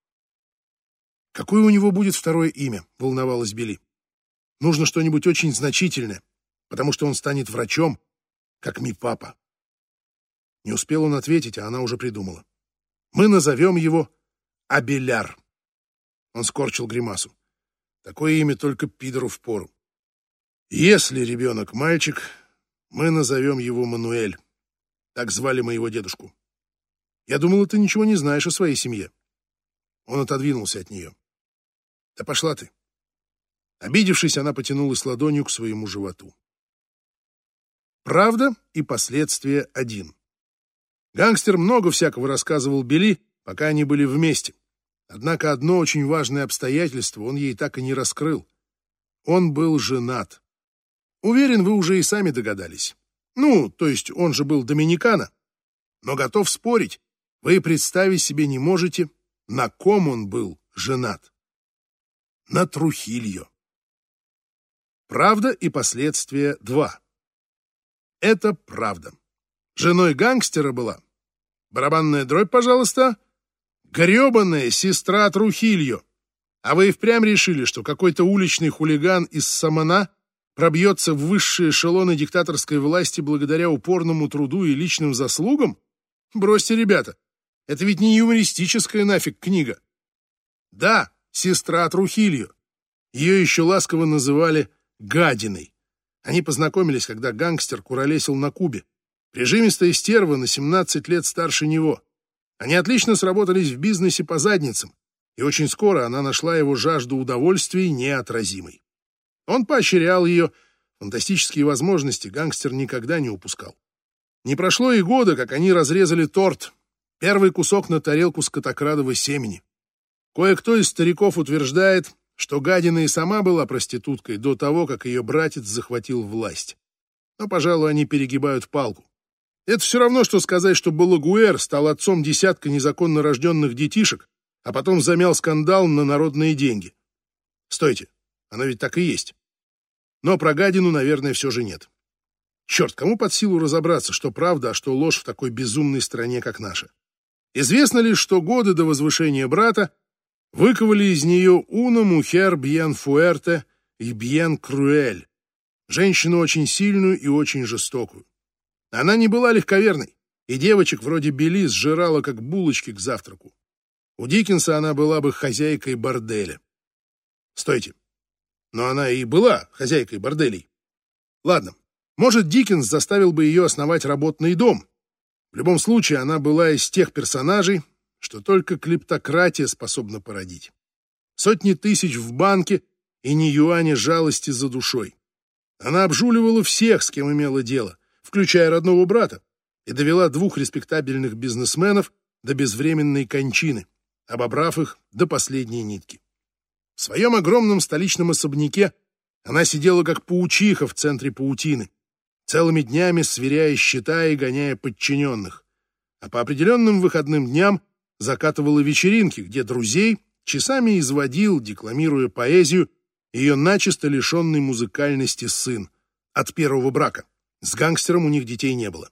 «Какое у него будет второе имя?» — волновалась Билли. «Нужно что-нибудь очень значительное, потому что он станет врачом, как ми папа». Не успел он ответить, а она уже придумала. «Мы назовем его Абеляр. Он скорчил гримасу. Такое имя только пидору в пору. Если ребенок мальчик, мы назовем его Мануэль. Так звали моего дедушку. Я думал, ты ничего не знаешь о своей семье. Он отодвинулся от нее. Да пошла ты. Обидевшись, она потянулась ладонью к своему животу. Правда и последствия один. Гангстер много всякого рассказывал Бели, пока они были вместе. Однако одно очень важное обстоятельство он ей так и не раскрыл. Он был женат. Уверен, вы уже и сами догадались. Ну, то есть он же был доминикана. Но готов спорить, вы представить себе не можете, на ком он был женат. На Трухильо. Правда и последствия два. Это правда. Женой гангстера была. Барабанная дробь, пожалуйста. Гребаная сестра Трухильо! А вы и впрямь решили, что какой-то уличный хулиган из Самана пробьется в высшие эшелоны диктаторской власти благодаря упорному труду и личным заслугам? Бросьте, ребята, это ведь не юмористическая нафиг книга. Да, сестра Трухильо. Ее еще ласково называли гадиной. Они познакомились, когда гангстер куролесил на Кубе. Прижимистая стерва на 17 лет старше него. Они отлично сработались в бизнесе по задницам, и очень скоро она нашла его жажду удовольствий неотразимой. Он поощрял ее, фантастические возможности гангстер никогда не упускал. Не прошло и года, как они разрезали торт, первый кусок на тарелку скотокрадовой семени. Кое-кто из стариков утверждает, что гадина и сама была проституткой до того, как ее братец захватил власть. Но, пожалуй, они перегибают палку. Это все равно, что сказать, что Балагуэр стал отцом десятка незаконно рожденных детишек, а потом замял скандал на народные деньги. Стойте, оно ведь так и есть. Но про гадину, наверное, все же нет. Черт, кому под силу разобраться, что правда, а что ложь в такой безумной стране, как наша? Известно ли, что годы до возвышения брата выковали из нее Уна Мухер Бьен Фуэрте и Бьен Круэль, женщину очень сильную и очень жестокую. Она не была легковерной, и девочек вроде Белли сжирала, как булочки к завтраку. У Диккенса она была бы хозяйкой борделя. Стойте. Но она и была хозяйкой борделей. Ладно, может, Диккенс заставил бы ее основать работный дом. В любом случае, она была из тех персонажей, что только клептократия способна породить. Сотни тысяч в банке и не юани жалости за душой. Она обжуливала всех, с кем имела дело, включая родного брата, и довела двух респектабельных бизнесменов до безвременной кончины, обобрав их до последней нитки. В своем огромном столичном особняке она сидела как паучиха в центре паутины, целыми днями сверяя счета и гоняя подчиненных, а по определенным выходным дням закатывала вечеринки, где друзей часами изводил, декламируя поэзию, ее начисто лишенный музыкальности сын от первого брака. С гангстером у них детей не было.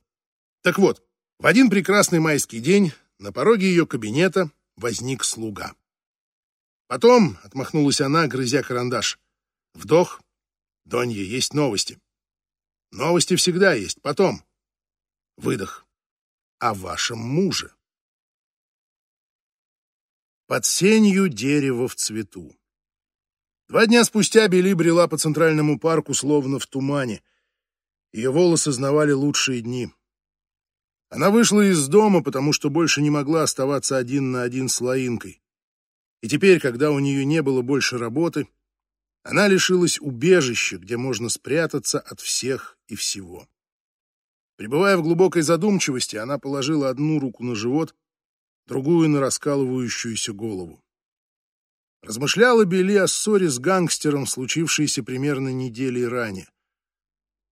Так вот, в один прекрасный майский день на пороге ее кабинета возник слуга. Потом отмахнулась она, грызя карандаш. Вдох. Донья, есть новости. Новости всегда есть. Потом. Выдох. О вашем муже. Под сенью дерева в цвету. Два дня спустя Бели брела по центральному парку, словно в тумане. Ее волосы знавали лучшие дни. Она вышла из дома, потому что больше не могла оставаться один на один с Лаинкой. И теперь, когда у нее не было больше работы, она лишилась убежища, где можно спрятаться от всех и всего. Пребывая в глубокой задумчивости, она положила одну руку на живот, другую на раскалывающуюся голову. Размышляла Билли о ссоре с гангстером, случившейся примерно недели ранее.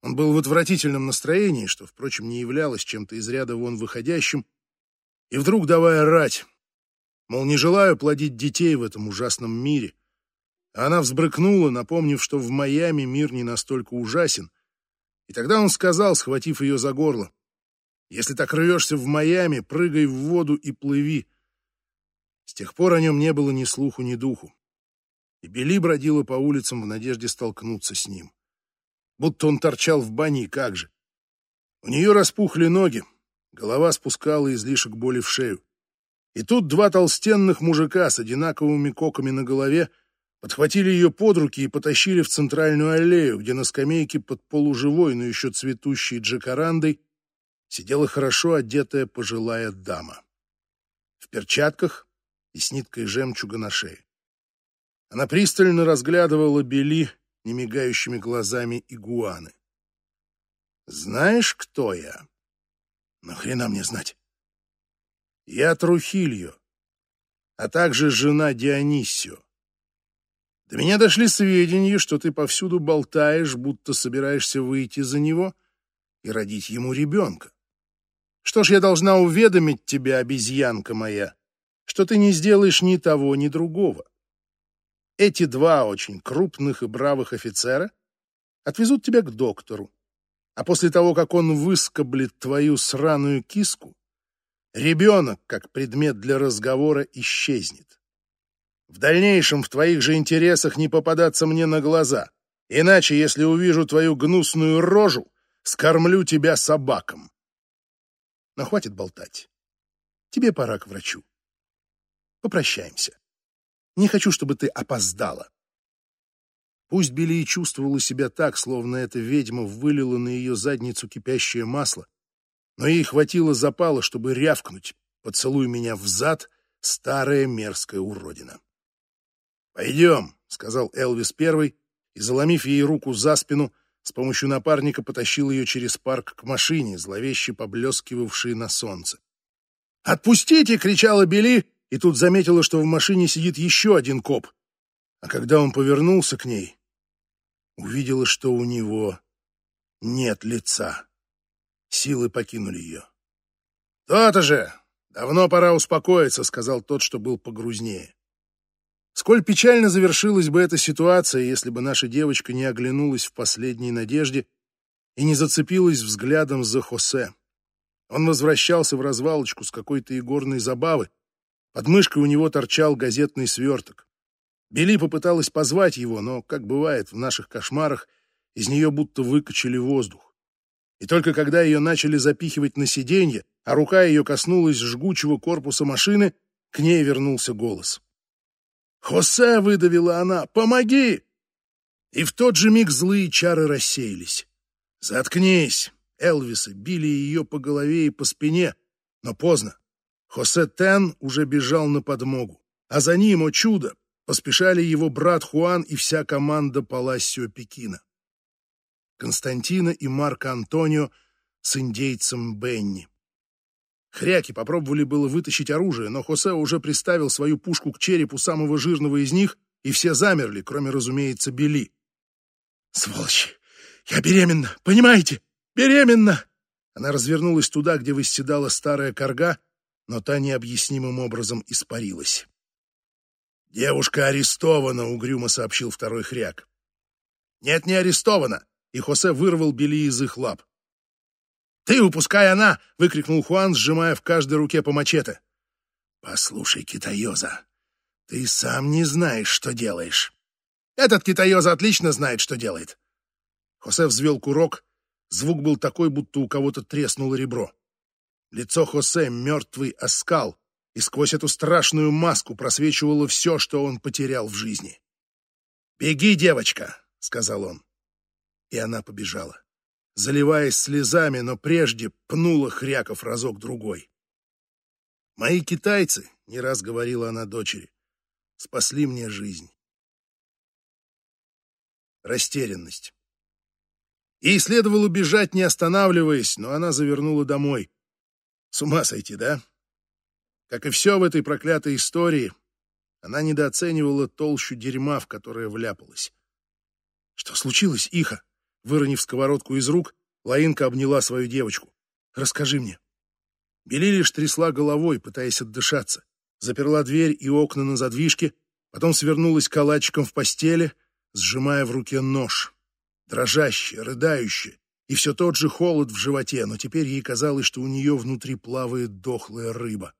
Он был в отвратительном настроении, что, впрочем, не являлось чем-то из ряда вон выходящим, и вдруг давая рать, мол, не желаю плодить детей в этом ужасном мире. Она взбрыкнула, напомнив, что в Майами мир не настолько ужасен, и тогда он сказал, схватив ее за горло, «Если так рвешься в Майами, прыгай в воду и плыви». С тех пор о нем не было ни слуху, ни духу. И Бели бродила по улицам в надежде столкнуться с ним будто он торчал в бане, как же. У нее распухли ноги, голова спускала излишек боли в шею. И тут два толстенных мужика с одинаковыми коками на голове подхватили ее под руки и потащили в центральную аллею, где на скамейке под полуживой, но еще цветущей джакарандой сидела хорошо одетая пожилая дама. В перчатках и с ниткой жемчуга на шее. Она пристально разглядывала Бели, немигающими глазами игуаны. «Знаешь, кто я?» «Нахрена мне знать?» «Я Трухильо, а также жена Дионисио. До меня дошли сведения, что ты повсюду болтаешь, будто собираешься выйти за него и родить ему ребенка. Что ж, я должна уведомить тебя, обезьянка моя, что ты не сделаешь ни того, ни другого. Эти два очень крупных и бравых офицера отвезут тебя к доктору, а после того, как он выскоблит твою сраную киску, ребенок, как предмет для разговора, исчезнет. В дальнейшем в твоих же интересах не попадаться мне на глаза, иначе, если увижу твою гнусную рожу, скормлю тебя собакам. Но хватит болтать. Тебе пора к врачу. Попрощаемся. Не хочу, чтобы ты опоздала. Пусть Билли и чувствовала себя так, словно эта ведьма вылила на ее задницу кипящее масло, но ей хватило запала, чтобы рявкнуть «Поцелуй меня в зад, старая мерзкая уродина». «Пойдем», — сказал Элвис первый, и, заломив ей руку за спину, с помощью напарника потащил ее через парк к машине, зловеще поблескивавшей на солнце. «Отпустите!» — кричала Билли, и тут заметила, что в машине сидит еще один коп. А когда он повернулся к ней, увидела, что у него нет лица. Силы покинули ее. «То-то же! Давно пора успокоиться», — сказал тот, что был погрузнее. Сколь печально завершилась бы эта ситуация, если бы наша девочка не оглянулась в последней надежде и не зацепилась взглядом за Хосе. Он возвращался в развалочку с какой-то игорной забавы. Под мышкой у него торчал газетный сверток. Бели попыталась позвать его, но, как бывает в наших кошмарах, из нее будто выкачали воздух. И только когда ее начали запихивать на сиденье, а рука ее коснулась жгучего корпуса машины, к ней вернулся голос. «Хосе!» — выдавила она. «Помоги!» И в тот же миг злые чары рассеялись. «Заткнись!» Элвиса били ее по голове и по спине, но поздно. Хосе Тен уже бежал на подмогу, а за ним, о чудо, поспешали его брат Хуан и вся команда Паласио Пекина. Константина и Марко Антонио с индейцем Бенни. Хряки попробовали было вытащить оружие, но Хосе уже приставил свою пушку к черепу самого жирного из них, и все замерли, кроме, разумеется, Бели. «Сволочи! Я беременна, понимаете? Беременна!» Она развернулась туда, где восседала старая корга, но та необъяснимым образом испарилась. «Девушка арестована», — угрюмо сообщил второй хряк. «Нет, не арестована!» И Хосе вырвал Бели из их лап. «Ты упускай она!» — выкрикнул Хуан, сжимая в каждой руке по мачете. «Послушай, Китаёза, ты сам не знаешь, что делаешь. Этот Китаёза отлично знает, что делает». Хосе взвел курок. Звук был такой, будто у кого-то треснуло ребро. Лицо Хосе — мертвый оскал, и сквозь эту страшную маску просвечивало все, что он потерял в жизни. «Беги, девочка!» — сказал он. И она побежала, заливаясь слезами, но прежде пнула Хряков разок-другой. «Мои китайцы», — не раз говорила она дочери, — «спасли мне жизнь». Растерянность. Ей следовало бежать, не останавливаясь, но она завернула домой. С ума сойти, да? Как и все в этой проклятой истории, она недооценивала толщу дерьма, в которое вляпалась. Что случилось, Иха? Выронив сковородку из рук, Лаинка обняла свою девочку. Расскажи мне. Бели лишь трясла головой, пытаясь отдышаться. Заперла дверь и окна на задвижке, потом свернулась калачиком в постели, сжимая в руке нож. Дрожащая, рыдающая, и все тот же холод в животе, но теперь ей казалось, что у нее внутри плавает дохлая рыба.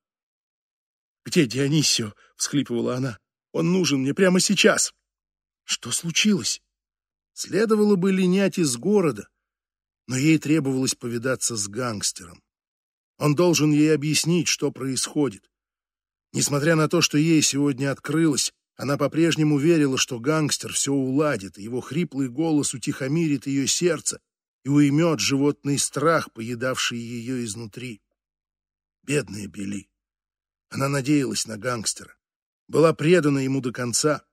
«Где Дионисио?» — всхлипывала она. «Он нужен мне прямо сейчас!» «Что случилось?» Следовало бы линять из города, но ей требовалось повидаться с гангстером. Он должен ей объяснить, что происходит. Несмотря на то, что ей сегодня открылось, она по-прежнему верила, что гангстер все уладит, его хриплый голос утихомирит ее сердце и уймет животный страх, поедавший ее изнутри. Бедная Бели. Она надеялась на гангстера, была предана ему до конца.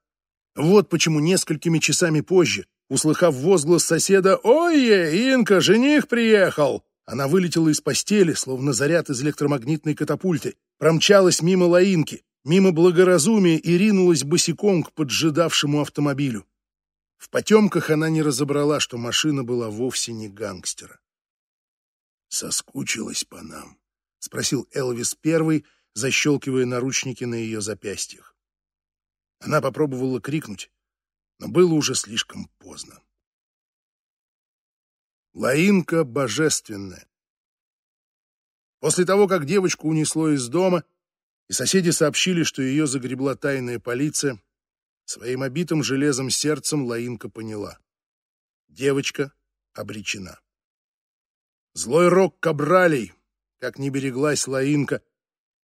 Вот почему несколькими часами позже, услыхав возглас соседа «Ой, Инка, жених приехал!», она вылетела из постели, словно заряд из электромагнитной катапульты, промчалась мимо Лаинки, мимо благоразумия и ринулась босиком к поджидавшему автомобилю. В потемках она не разобрала, что машина была вовсе не гангстера. «Соскучилась по нам?» — спросил Элвис первый, защелкивая наручники на ее запястьях. Она попробовала крикнуть, но было уже слишком поздно. Лаинка божественная. После того, как девочку унесло из дома, и соседи сообщили, что ее загребла тайная полиция, своим обитым железом сердцем Лаинка поняла. Девочка обречена. Злой рок Кабралей, как не береглась Лаинка,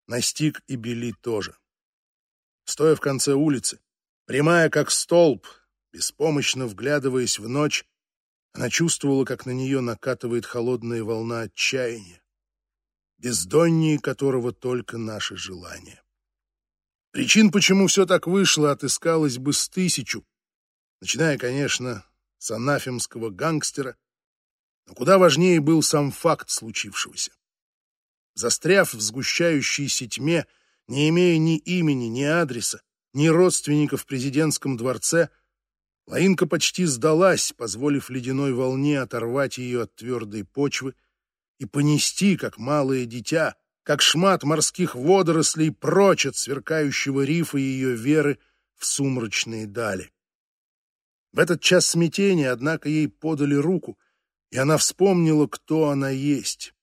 настиг и Бели тоже. Стоя в конце улицы, прямая как столб, Беспомощно вглядываясь в ночь, она чувствовала, как на нее накатывает холодная волна отчаяния, бездоннее которого только наши желания. Причин, почему все так вышло, отыскалось бы с тысячу, начиная, конечно, с анафемского гангстера, но куда важнее был сам факт случившегося. Застряв в сгущающейся тьме, не имея ни имени, ни адреса, ни родственников в президентском дворце, Лаинка почти сдалась, позволив ледяной волне оторвать ее от твердой почвы и понести, как малое дитя, как шмат морских водорослей прочь от сверкающего рифа ее веры в сумрачные дали. В этот час смятения, однако, ей подали руку, и она вспомнила, кто она есть.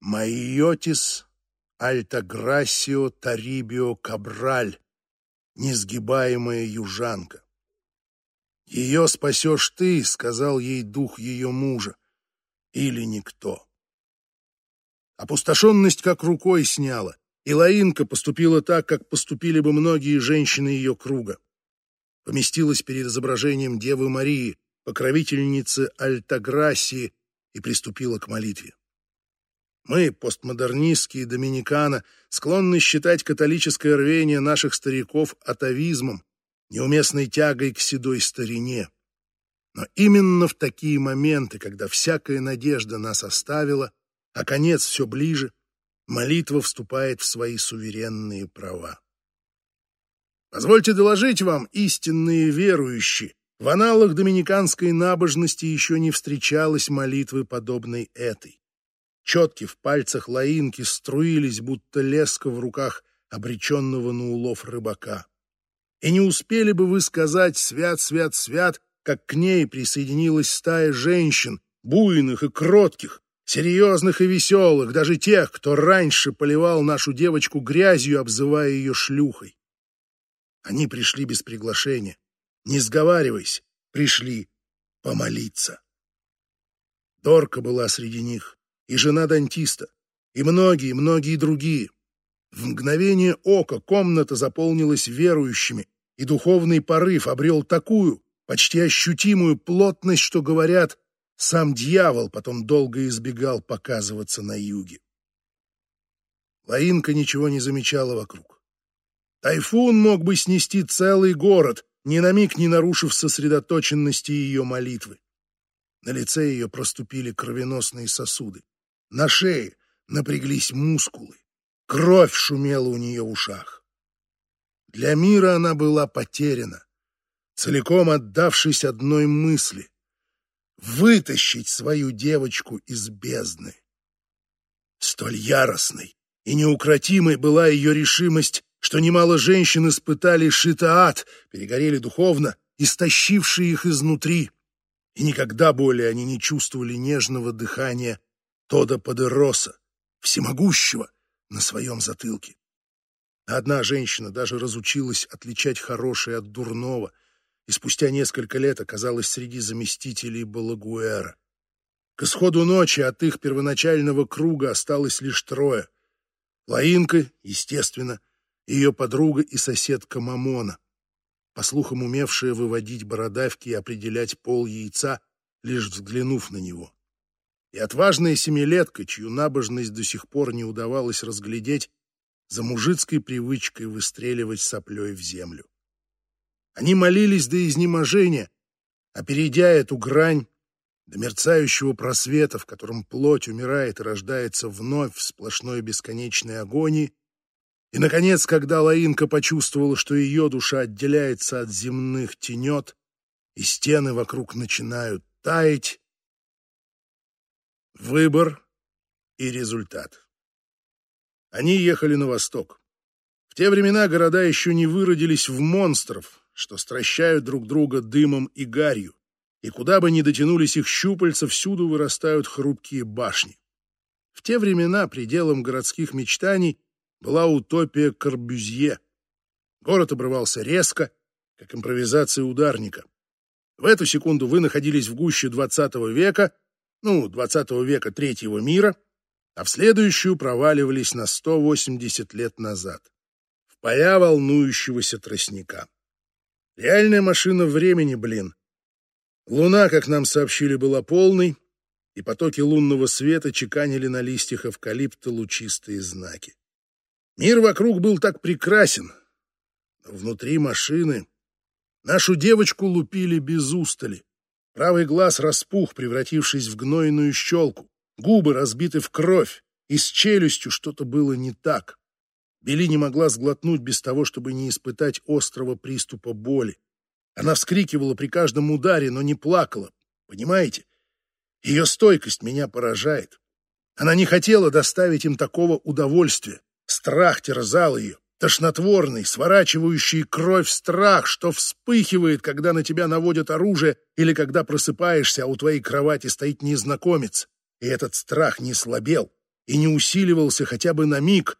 Майотис Альтаграссио Тарибио Кабраль, несгибаемая южанка. «Ее спасешь ты», — сказал ей дух ее мужа, — «или никто». Опустошенность как рукой сняла, и Лаинка поступила так, как поступили бы многие женщины ее круга. Поместилась перед изображением Девы Марии, покровительницы Альтаграссии, и приступила к молитве. Мы, постмодернистские доминикана, склонны считать католическое рвение наших стариков атовизмом, неуместной тягой к седой старине. Но именно в такие моменты, когда всякая надежда нас оставила, а конец все ближе, молитва вступает в свои суверенные права. Позвольте доложить вам, истинные верующие, в аналах доминиканской набожности еще не встречалось молитвы, подобной этой. Четки в пальцах лаинки струились, будто леска в руках обреченного на улов рыбака. И не успели бы вы сказать «свят, свят, свят», как к ней присоединилась стая женщин, буйных и кротких, серьезных и веселых, даже тех, кто раньше поливал нашу девочку грязью, обзывая ее шлюхой. Они пришли без приглашения. Не сговаривайся, пришли помолиться. Дорка была среди них и жена дантиста, и многие, многие другие. В мгновение ока комната заполнилась верующими, и духовный порыв обрел такую, почти ощутимую плотность, что, говорят, сам дьявол потом долго избегал показываться на юге. Лаинка ничего не замечала вокруг. Тайфун мог бы снести целый город, ни на миг не нарушив сосредоточенности ее молитвы. На лице ее проступили кровеносные сосуды. На шее напряглись мускулы. Кровь шумела у нее в ушах. Для мира она была потеряна, целиком отдавшись одной мысли — вытащить свою девочку из бездны. Столь яростной и неукротимой была ее решимость, что немало женщин испытали шитаат, перегорели духовно, истощившие их изнутри, и никогда более они не чувствовали нежного дыхания Тода Подероса, всемогущего, на своем затылке. Одна женщина даже разучилась отличать хорошее от дурного, и спустя несколько лет оказалась среди заместителей Балагуэра. К исходу ночи от их первоначального круга осталось лишь трое. Лаинка, естественно, ее подруга и соседка Мамона, по слухам умевшая выводить бородавки и определять пол яйца, лишь взглянув на него и отважная семилетка, чью набожность до сих пор не удавалось разглядеть, за мужицкой привычкой выстреливать соплей в землю. Они молились до изнеможения, а перейдя эту грань, до мерцающего просвета, в котором плоть умирает и рождается вновь в сплошной бесконечной агонии, и, наконец, когда Лаинка почувствовала, что ее душа отделяется от земных тенет, и стены вокруг начинают таять, Выбор и результат. Они ехали на восток. В те времена города еще не выродились в монстров, что стращают друг друга дымом и гарью, и куда бы ни дотянулись их щупальца, всюду вырастают хрупкие башни. В те времена пределом городских мечтаний была утопия Корбюзье. Город обрывался резко, как импровизация ударника. В эту секунду вы находились в гуще XX века — ну, 20 века третьего мира, а в следующую проваливались на 180 лет назад, в поля волнующегося тростника. Реальная машина времени, блин. Луна, как нам сообщили, была полной, и потоки лунного света чеканили на листьях эвкалипта лучистые знаки. Мир вокруг был так прекрасен, но внутри машины нашу девочку лупили без устали. Правый глаз распух, превратившись в гнойную щелку, губы разбиты в кровь, и с челюстью что-то было не так. Бели не могла сглотнуть без того, чтобы не испытать острого приступа боли. Она вскрикивала при каждом ударе, но не плакала. Понимаете? Ее стойкость меня поражает. Она не хотела доставить им такого удовольствия. Страх терзал ее. Тошнотворный, сворачивающий кровь страх, что вспыхивает, когда на тебя наводят оружие или когда просыпаешься, а у твоей кровати стоит незнакомец. И этот страх не слабел и не усиливался хотя бы на миг,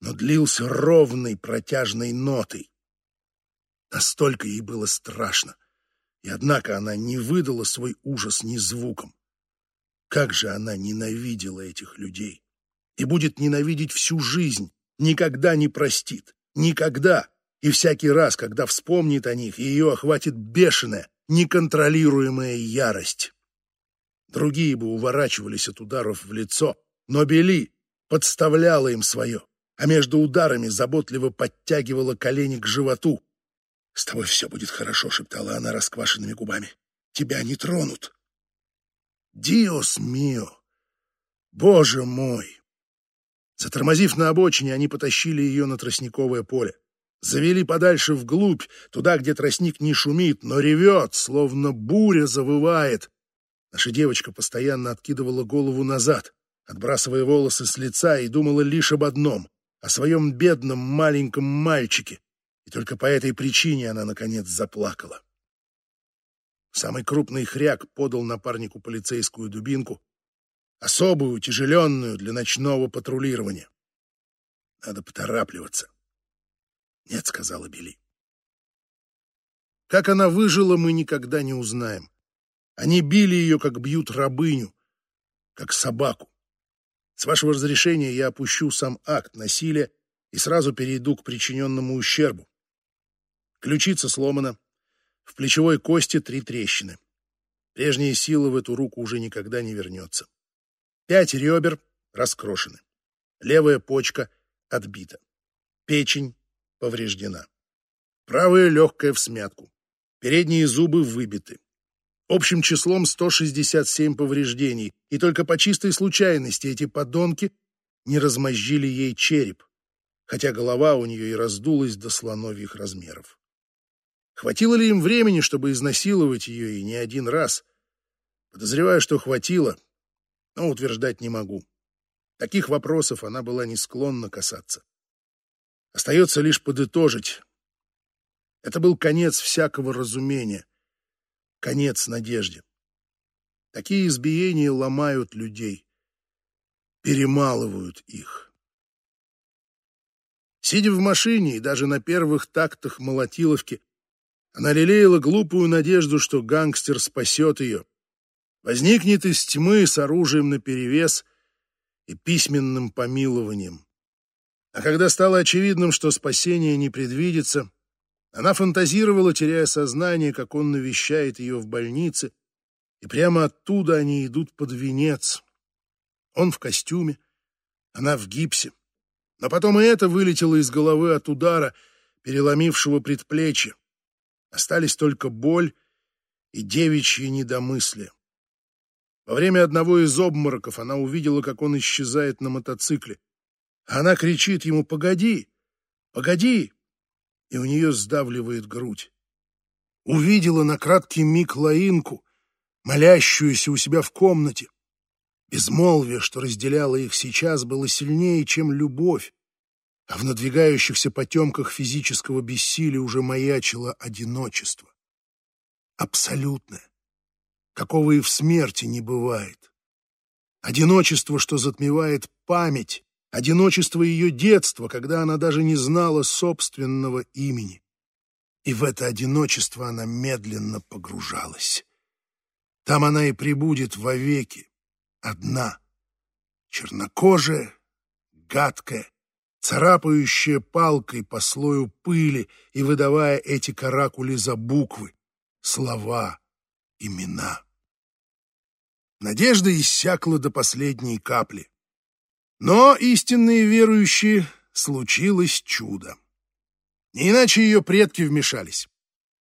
но длился ровной протяжной нотой. Настолько ей было страшно, и однако она не выдала свой ужас ни звуком. Как же она ненавидела этих людей и будет ненавидеть всю жизнь, никогда не простит, никогда, и всякий раз, когда вспомнит о них, ее охватит бешеная, неконтролируемая ярость. Другие бы уворачивались от ударов в лицо, но Бели подставляла им свое а между ударами заботливо подтягивала колени к животу. «С тобой все будет хорошо», — шептала она расквашенными губами. «Тебя не тронут». «Диос мио! Боже мой!» Затормозив на обочине, они потащили ее на тростниковое поле. Завели подальше вглубь, туда, где тростник не шумит, но ревет, словно буря завывает. Наша девочка постоянно откидывала голову назад, отбрасывая волосы с лица, и думала лишь об одном о своем бедном маленьком мальчике, и только по этой причине она, наконец, заплакала. Самый крупный хряк подал напарнику полицейскую дубинку, особую, утяжеленную для ночного патрулирования. Надо поторапливаться. Нет, сказала Билли. Как она выжила, мы никогда не узнаем. Они били ее, как бьют рабыню, как собаку. С вашего разрешения я опущу сам акт насилия и сразу перейду к причиненному ущербу. Ключица сломана, в плечевой кости три трещины. Прежняя сила в эту руку уже никогда не вернется. Пять ребер раскрошены. Левая почка отбита. Печень повреждена. Правая легкая в смятку. Передние зубы выбиты общим числом 167 повреждений, и только по чистой случайности эти подонки не размозжили ей череп, хотя голова у нее и раздулась до слоновьих размеров. Хватило ли им времени, чтобы изнасиловать ее и не один раз? Подозреваю, что хватило, но утверждать не могу. Таких вопросов она была не склонна касаться. Остается лишь подытожить. Это был конец всякого разумения — конец надежде. Такие избиения ломают людей, перемалывают их. Сидя в машине и даже на первых тактах молотиловки, она лелеяла глупую надежду, что гангстер спасет ее, возникнет из тьмы с оружием наперевес и письменным помилованием. А когда стало очевидным, что спасение не предвидится, она фантазировала, теряя сознание, как он навещает ее в больнице, и прямо оттуда они идут под венец. Он в костюме, она в гипсе. Но потом и это вылетело из головы от удара, переломившего предплечье. Остались только боль и девичьи недомыслие. Во время одного из обмороков она увидела, как он исчезает на мотоцикле. она кричит ему «Погоди! Погоди!» И у нее сдавливает грудь. Увидела на краткий миг Лаинку, молящуюся у себя в комнате. Безмолвие, что разделяло их сейчас, было сильнее, чем любовь, а в надвигающихся потемках физического бессилия уже маячило одиночество. Абсолютное, какого и в смерти не бывает. Одиночество, что затмевает память, одиночество ее детства, когда она даже не знала собственного имени. И в это одиночество она медленно погружалась. Там она и прибудет вовеки, одна, чернокожая, гадкая, царапающая палкой по слою пыли и выдавая эти каракули за буквы, слова, имена. Надежда иссякла до последней капли. Но истинные верующие случилось чудо. Не иначе ее предки вмешались.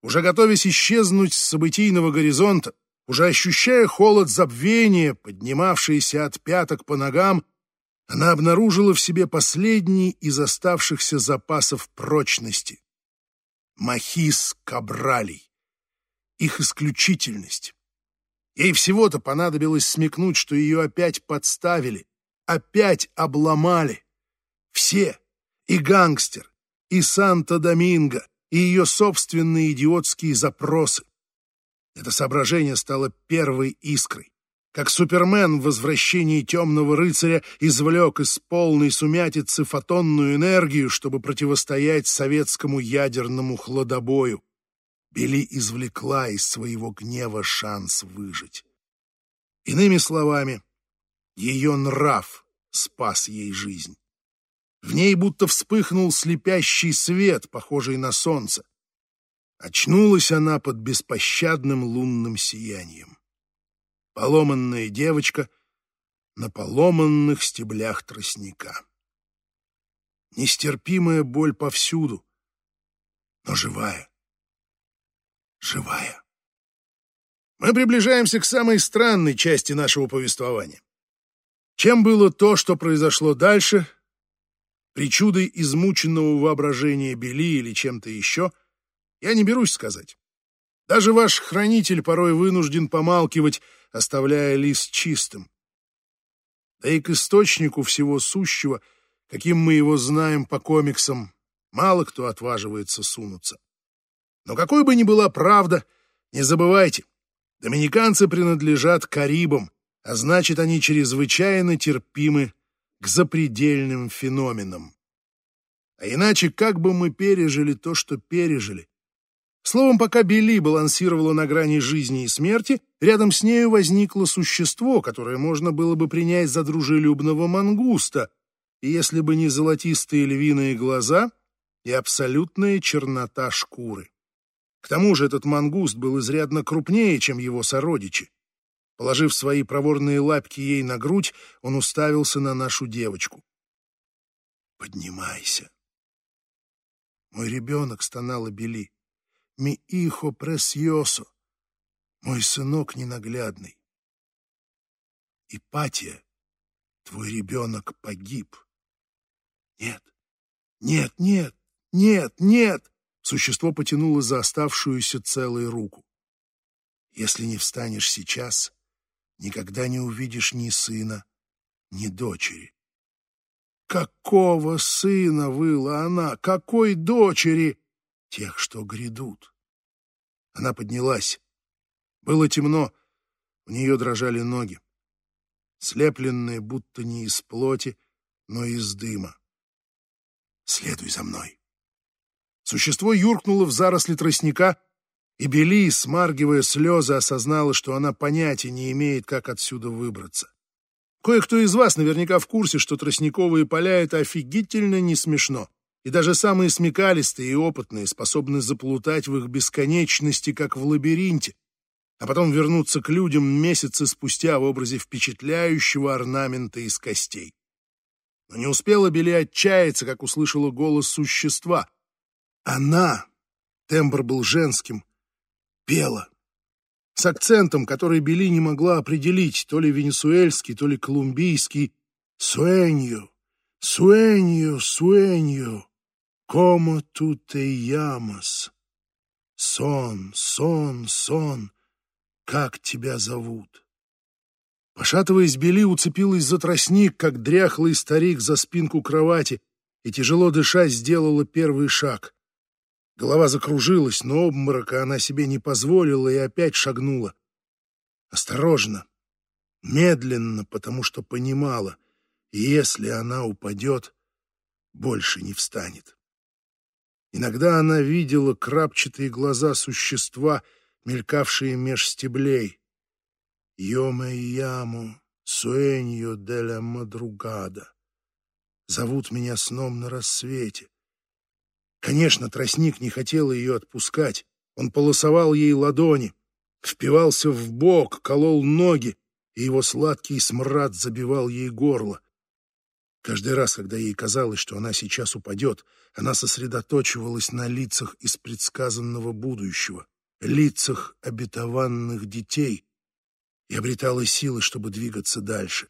Уже готовясь исчезнуть с событийного горизонта, уже ощущая холод забвения, поднимавшийся от пяток по ногам, она обнаружила в себе последний из оставшихся запасов прочности. Махис кабралей. Их исключительность. Ей всего-то понадобилось смекнуть, что ее опять подставили, опять обломали. Все, и гангстер, и Санта-Доминго, и ее собственные идиотские запросы. Это соображение стало первой искрой. Как Супермен в возвращении темного рыцаря извлек из полной сумятицы фотонную энергию, чтобы противостоять советскому ядерному хладобою. Бели извлекла из своего гнева шанс выжить. Иными словами, ее нрав спас ей жизнь. В ней будто вспыхнул слепящий свет, похожий на солнце. Очнулась она под беспощадным лунным сиянием. Поломанная девочка на поломанных стеблях тростника. Нестерпимая боль повсюду, но живая живая. Мы приближаемся к самой странной части нашего повествования. Чем было то, что произошло дальше, причудой измученного воображения Бели или чем-то еще, я не берусь сказать. Даже ваш хранитель порой вынужден помалкивать, оставляя лист чистым. Да и к источнику всего сущего, каким мы его знаем по комиксам, мало кто отваживается сунуться. Но какой бы ни была правда, не забывайте, доминиканцы принадлежат Карибам, а значит, они чрезвычайно терпимы к запредельным феноменам. А иначе как бы мы пережили то, что пережили? Словом, пока Билли балансировала на грани жизни и смерти, рядом с нею возникло существо, которое можно было бы принять за дружелюбного мангуста, и если бы не золотистые львиные глаза и абсолютная чернота шкуры. К тому же этот мангуст был изрядно крупнее, чем его сородичи. Положив свои проворные лапки ей на грудь, он уставился на нашу девочку. «Поднимайся!» «Мой ребенок!» — стонала Бели. «Ми ихо пресьосо!» «Мой сынок ненаглядный!» «Ипатия, твой ребенок погиб!» «Нет, нет, нет, нет, нет!» Существо потянуло за оставшуюся целой руку. Если не встанешь сейчас, никогда не увидишь ни сына, ни дочери. Какого сына выла она? Какой дочери? Тех, что грядут. Она поднялась. Было темно, у нее дрожали ноги, слепленные будто не из плоти, но из дыма. Следуй за мной. Существо юркнуло в заросли тростника, и Бели, смаргивая слезы, осознала, что она понятия не имеет, как отсюда выбраться. Кое-кто из вас наверняка в курсе, что тростниковые поля — это офигительно не смешно. И даже самые смекалистые и опытные способны заплутать в их бесконечности, как в лабиринте, а потом вернуться к людям месяцы спустя в образе впечатляющего орнамента из костей. Но не успела Бели отчаяться, как услышала голос существа, она, тембр был женским, пела. С акцентом, который Бели не могла определить, то ли венесуэльский, то ли колумбийский. «Суэньо, суэньо, суэньо, como tú te llamas?» «Сон, сон, сон, как тебя зовут?» Пошатываясь, Бели уцепилась за тростник, как дряхлый старик за спинку кровати, и, тяжело дыша, сделала первый шаг. Голова закружилась, но обморока она себе не позволила и опять шагнула. Осторожно, медленно, потому что понимала, если она упадет, больше не встанет. Иногда она видела крапчатые глаза существа, мелькавшие меж стеблей. «Yo me llamo Sueño de la madrugada». зовут меня сном на рассвете. Конечно, тростник не хотел ее отпускать. Он полосовал ей ладони, впивался в бок, колол ноги, и его сладкий смрад забивал ей горло. Каждый раз, когда ей казалось, что она сейчас упадет, она сосредоточивалась на лицах из предсказанного будущего, лицах обетованных детей, и обретала силы, чтобы двигаться дальше.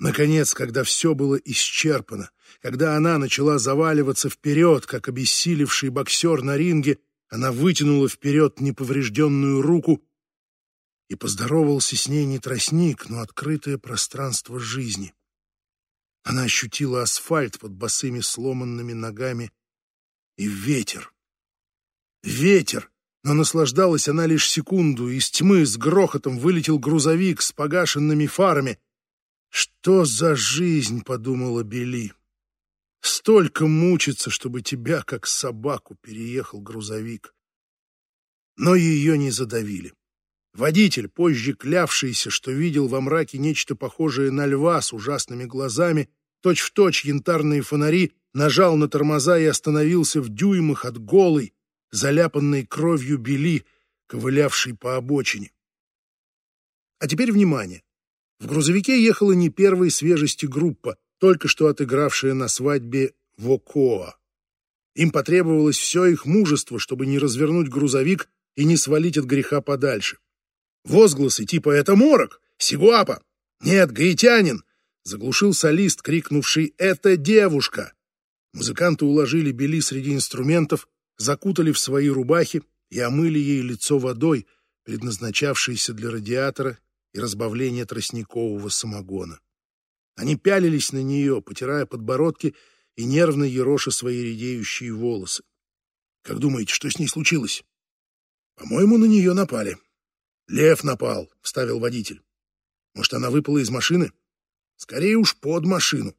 Наконец, когда все было исчерпано, когда она начала заваливаться вперед, как обессилевший боксер на ринге, она вытянула вперед неповрежденную руку и поздоровался с ней не тростник, но открытое пространство жизни. Она ощутила асфальт под босыми сломанными ногами и ветер. Ветер! Но наслаждалась она лишь секунду, из тьмы с грохотом вылетел грузовик с погашенными фарами — «Что за жизнь?» — подумала Бели. «Столько мучиться, чтобы тебя, как собаку, переехал грузовик». Но ее не задавили. Водитель, позже клявшийся, что видел во мраке нечто похожее на льва с ужасными глазами, точь-в-точь точь янтарные фонари, нажал на тормоза и остановился в дюймах от голой, заляпанной кровью бели, ковылявшей по обочине. А теперь внимание! В грузовике ехала не первой свежести группа, только что отыгравшая на свадьбе Вокоа. Им потребовалось все их мужество, чтобы не развернуть грузовик и не свалить от греха подальше. Возгласы типа «Это морок! Сигуапа! Нет, гаитянин!» заглушил солист, крикнувший «Это девушка!». Музыканты уложили Бели среди инструментов, закутали в свои рубахи и омыли ей лицо водой, предназначавшейся для радиатора и разбавления тростникового самогона. Они пялились на нее, потирая подбородки и нервно ероша свои редеющие волосы. «Как думаете, что с ней случилось?» «По-моему, на нее напали». «Лев напал», — вставил водитель. «Может, она выпала из машины?» «Скорее уж под машину».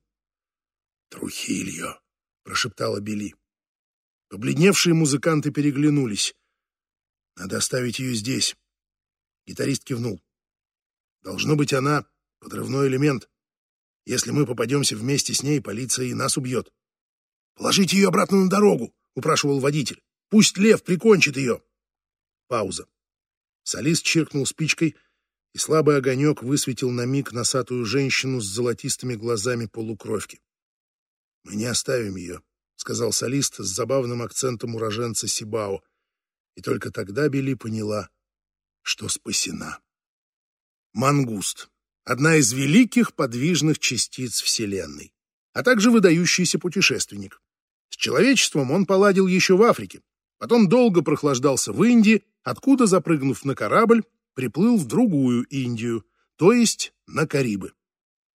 «Трухильо», — прошептала Бели. Побледневшие музыканты переглянулись. «Надо оставить ее здесь». Гитарист кивнул. Должно быть, она подрывной элемент. Если мы попадемся вместе с ней, полиция и нас убьет. «Положите ее обратно на дорогу», — упрашивал водитель. «Пусть лев прикончит ее». Пауза. Солист чиркнул спичкой, и слабый огонек высветил на миг носатую женщину с золотистыми глазами полукровки. «Мы не оставим ее», — сказал солист с забавным акцентом уроженца Сибао. И только тогда Бели поняла, что спасена. Мангуст — одна из великих подвижных частиц Вселенной, а также выдающийся путешественник. С человечеством он поладил еще в Африке, потом долго прохлаждался в Индии, откуда, запрыгнув на корабль, приплыл в другую Индию, то есть на Карибы.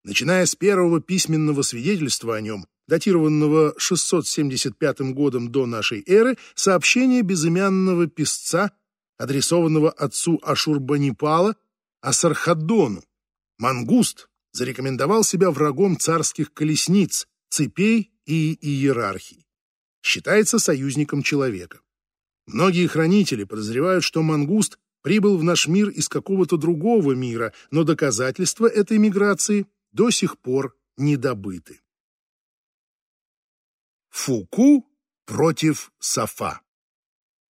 Начиная с первого письменного свидетельства о нем, датированного 675 годом до нашей эры, сообщение безымянного писца, адресованного отцу Ашурбанипала, Асархаддону. Мангуст зарекомендовал себя врагом царских колесниц, цепей и иерархий. Считается союзником человека. Многие хранители подозревают, что мангуст прибыл в наш мир из какого-то другого мира, но доказательства этой миграции до сих пор не добыты. Фуку против Сафа.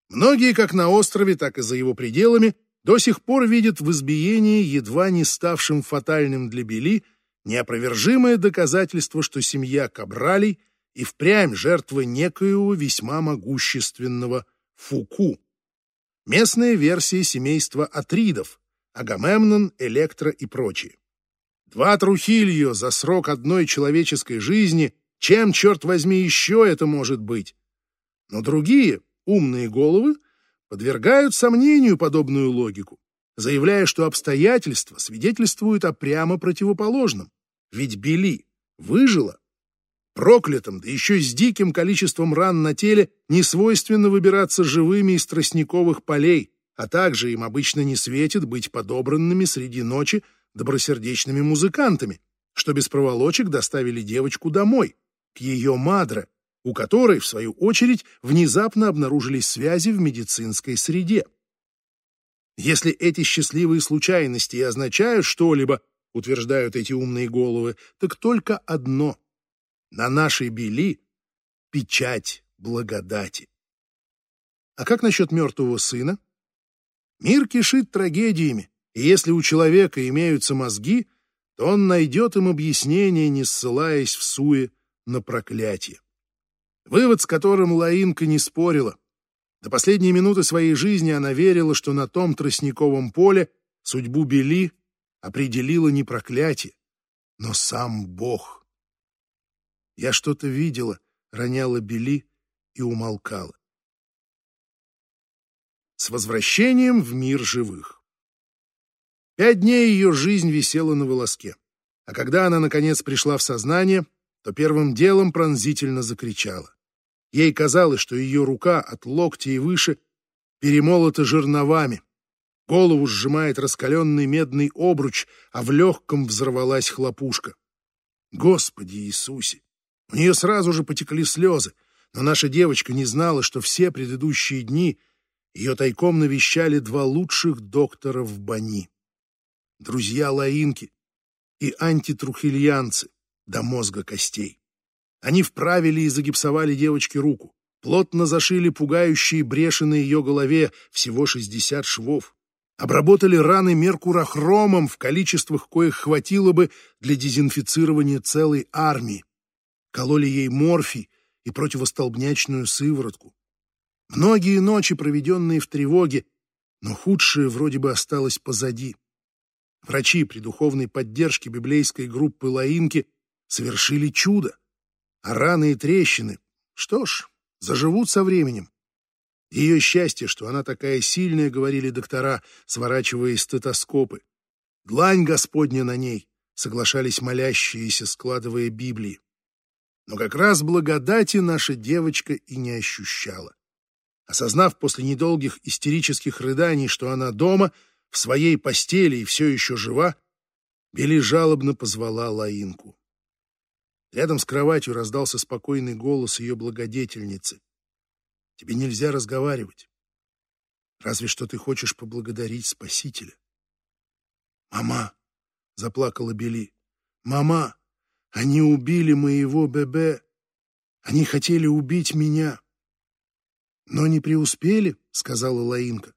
Многие как на острове, так и за его пределами до сих пор видит в избиении, едва не ставшим фатальным для Бели, неопровержимое доказательство, что семья Кабралей и впрямь жертва некоего весьма могущественного Фуку. Местная версия семейства Атридов, Агамемнон, Электро и прочие. Два Трухильо за срок одной человеческой жизни, чем, черт возьми, еще это может быть? Но другие, умные головы, подвергают сомнению подобную логику, заявляя, что обстоятельства свидетельствуют о прямо противоположном. Ведь Бели выжила. Проклятым, да еще с диким количеством ран на теле, не свойственно выбираться живыми из тростниковых полей, а также им обычно не светит быть подобранными среди ночи добросердечными музыкантами, что без проволочек доставили девочку домой, к ее мадре, у которой, в свою очередь, внезапно обнаружились связи в медицинской среде. Если эти счастливые случайности и означают что-либо, утверждают эти умные головы, так только одно. На нашей бели печать благодати. А как насчет мертвого сына? Мир кишит трагедиями, и если у человека имеются мозги, то он найдет им объяснение, не ссылаясь в суе на проклятие. Вывод, с которым Лаинка не спорила. До последней минуты своей жизни она верила, что на том тростниковом поле судьбу Бели определило не проклятие, но сам Бог. Я что-то видела, роняла Бели и умолкала. С возвращением в мир живых. Пять дней ее жизнь висела на волоске, а когда она, наконец, пришла в сознание, то первым делом пронзительно закричала. Ей казалось, что ее рука от локтя и выше перемолота жерновами, голову сжимает раскаленный медный обруч, а в легком взорвалась хлопушка. Господи Иисусе! У нее сразу же потекли слезы, но наша девочка не знала, что все предыдущие дни ее тайком навещали два лучших доктора в Бани. Друзья Лаинки и антитрухильянцы до мозга костей. Они вправили и загипсовали девочке руку, плотно зашили пугающие бреши на ее голове, всего 60 швов. Обработали раны меркурохромом в количествах, коих хватило бы для дезинфицирования целой армии. Кололи ей морфий и противостолбнячную сыворотку. Многие ночи, проведенные в тревоге, но худшее вроде бы осталось позади. Врачи при духовной поддержке библейской группы Лаинки совершили чудо, а раны и трещины, что ж, заживут со временем. Ее счастье, что она такая сильная, говорили доктора, сворачивая стетоскопы. Длань Господня на ней, соглашались молящиеся, складывая Библии. Но как раз благодати наша девочка и не ощущала. Осознав после недолгих истерических рыданий, что она дома, в своей постели и все еще жива, Бели жалобно позвала Лаинку. Рядом с кроватью раздался спокойный голос ее благодетельницы. «Тебе нельзя разговаривать. Разве что ты хочешь поблагодарить Спасителя». «Мама!» — заплакала Бели. «Мама! Они убили моего Бебе! Они хотели убить меня!» «Но не преуспели», — сказала Лаинка,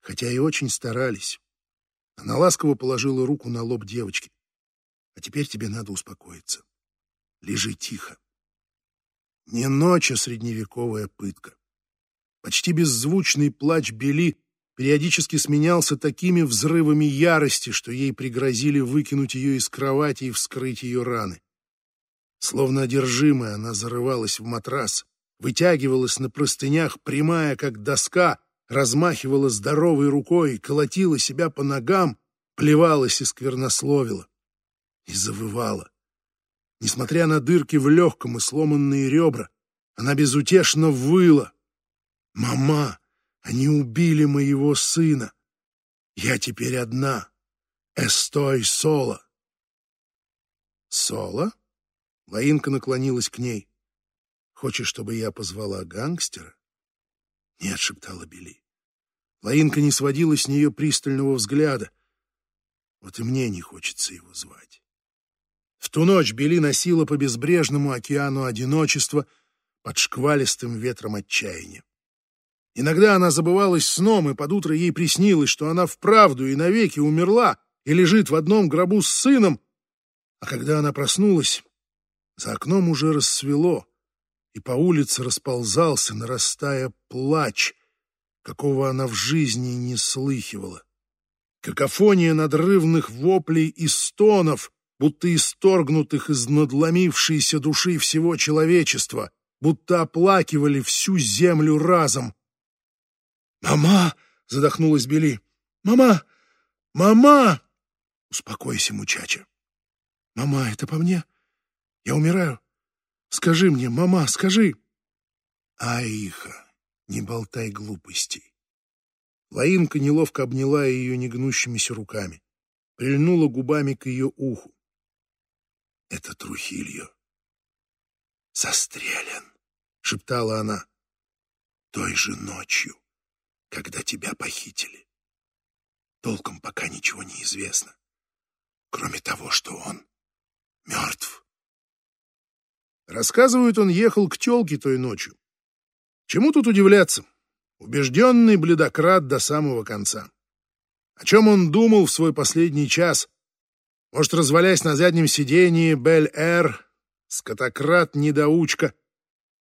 хотя и очень старались. Она ласково положила руку на лоб девочки. «А теперь тебе надо успокоиться. Лежи тихо». Не ночь, а средневековая пытка. Почти беззвучный плач Бели периодически сменялся такими взрывами ярости, что ей пригрозили выкинуть ее из кровати и вскрыть ее раны. Словно одержимая, она зарывалась в матрас, вытягивалась на простынях, прямая, как доска, размахивала здоровой рукой, колотила себя по ногам, плевалась и сквернословила. И завывала. Несмотря на дырки в легком и сломанные ребра, она безутешно выла. «Мама, они убили моего сына. Я теперь одна. Эстой Соло». «Соло?» Лаинка наклонилась к ней. Хочешь, чтобы я позвала гангстера? Нет, шептала Билли. Лаинка не сводила с нее пристального взгляда. Вот и мне не хочется его звать. В ту ночь Билли носила по безбрежному океану одиночества под шквалистым ветром отчаяния. Иногда она забывалась сном, и под утро ей приснилось, что она вправду и навеки умерла и лежит в одном гробу с сыном. А когда она проснулась, за окном уже рассвело, и по улице расползался, нарастая плач, какого она в жизни не слыхивала. Какофония надрывных воплей и стонов, будто исторгнутых из надломившейся души всего человечества, будто оплакивали всю землю разом. «Мама!» — задохнулась Бели. «Мама! Мама!» «Успокойся, мучача. Мама, это по мне? Я умираю. Скажи мне, мама, скажи. Аиха, не болтай глупостей. Лаинка неловко обняла ее негнущимися руками, прильнула губами к ее уху. Это Трухильо. Застрелен, шептала она, той же ночью, когда тебя похитили. Толком пока ничего не известно, кроме того, что он мертв. Рассказывают, он ехал к тёлке той ночью. Чему тут удивляться? Убежденный бледократ до самого конца. О чем он думал в свой последний час? Может, развалясь на заднем сидении Бель-Эр, скотократ-недоучка,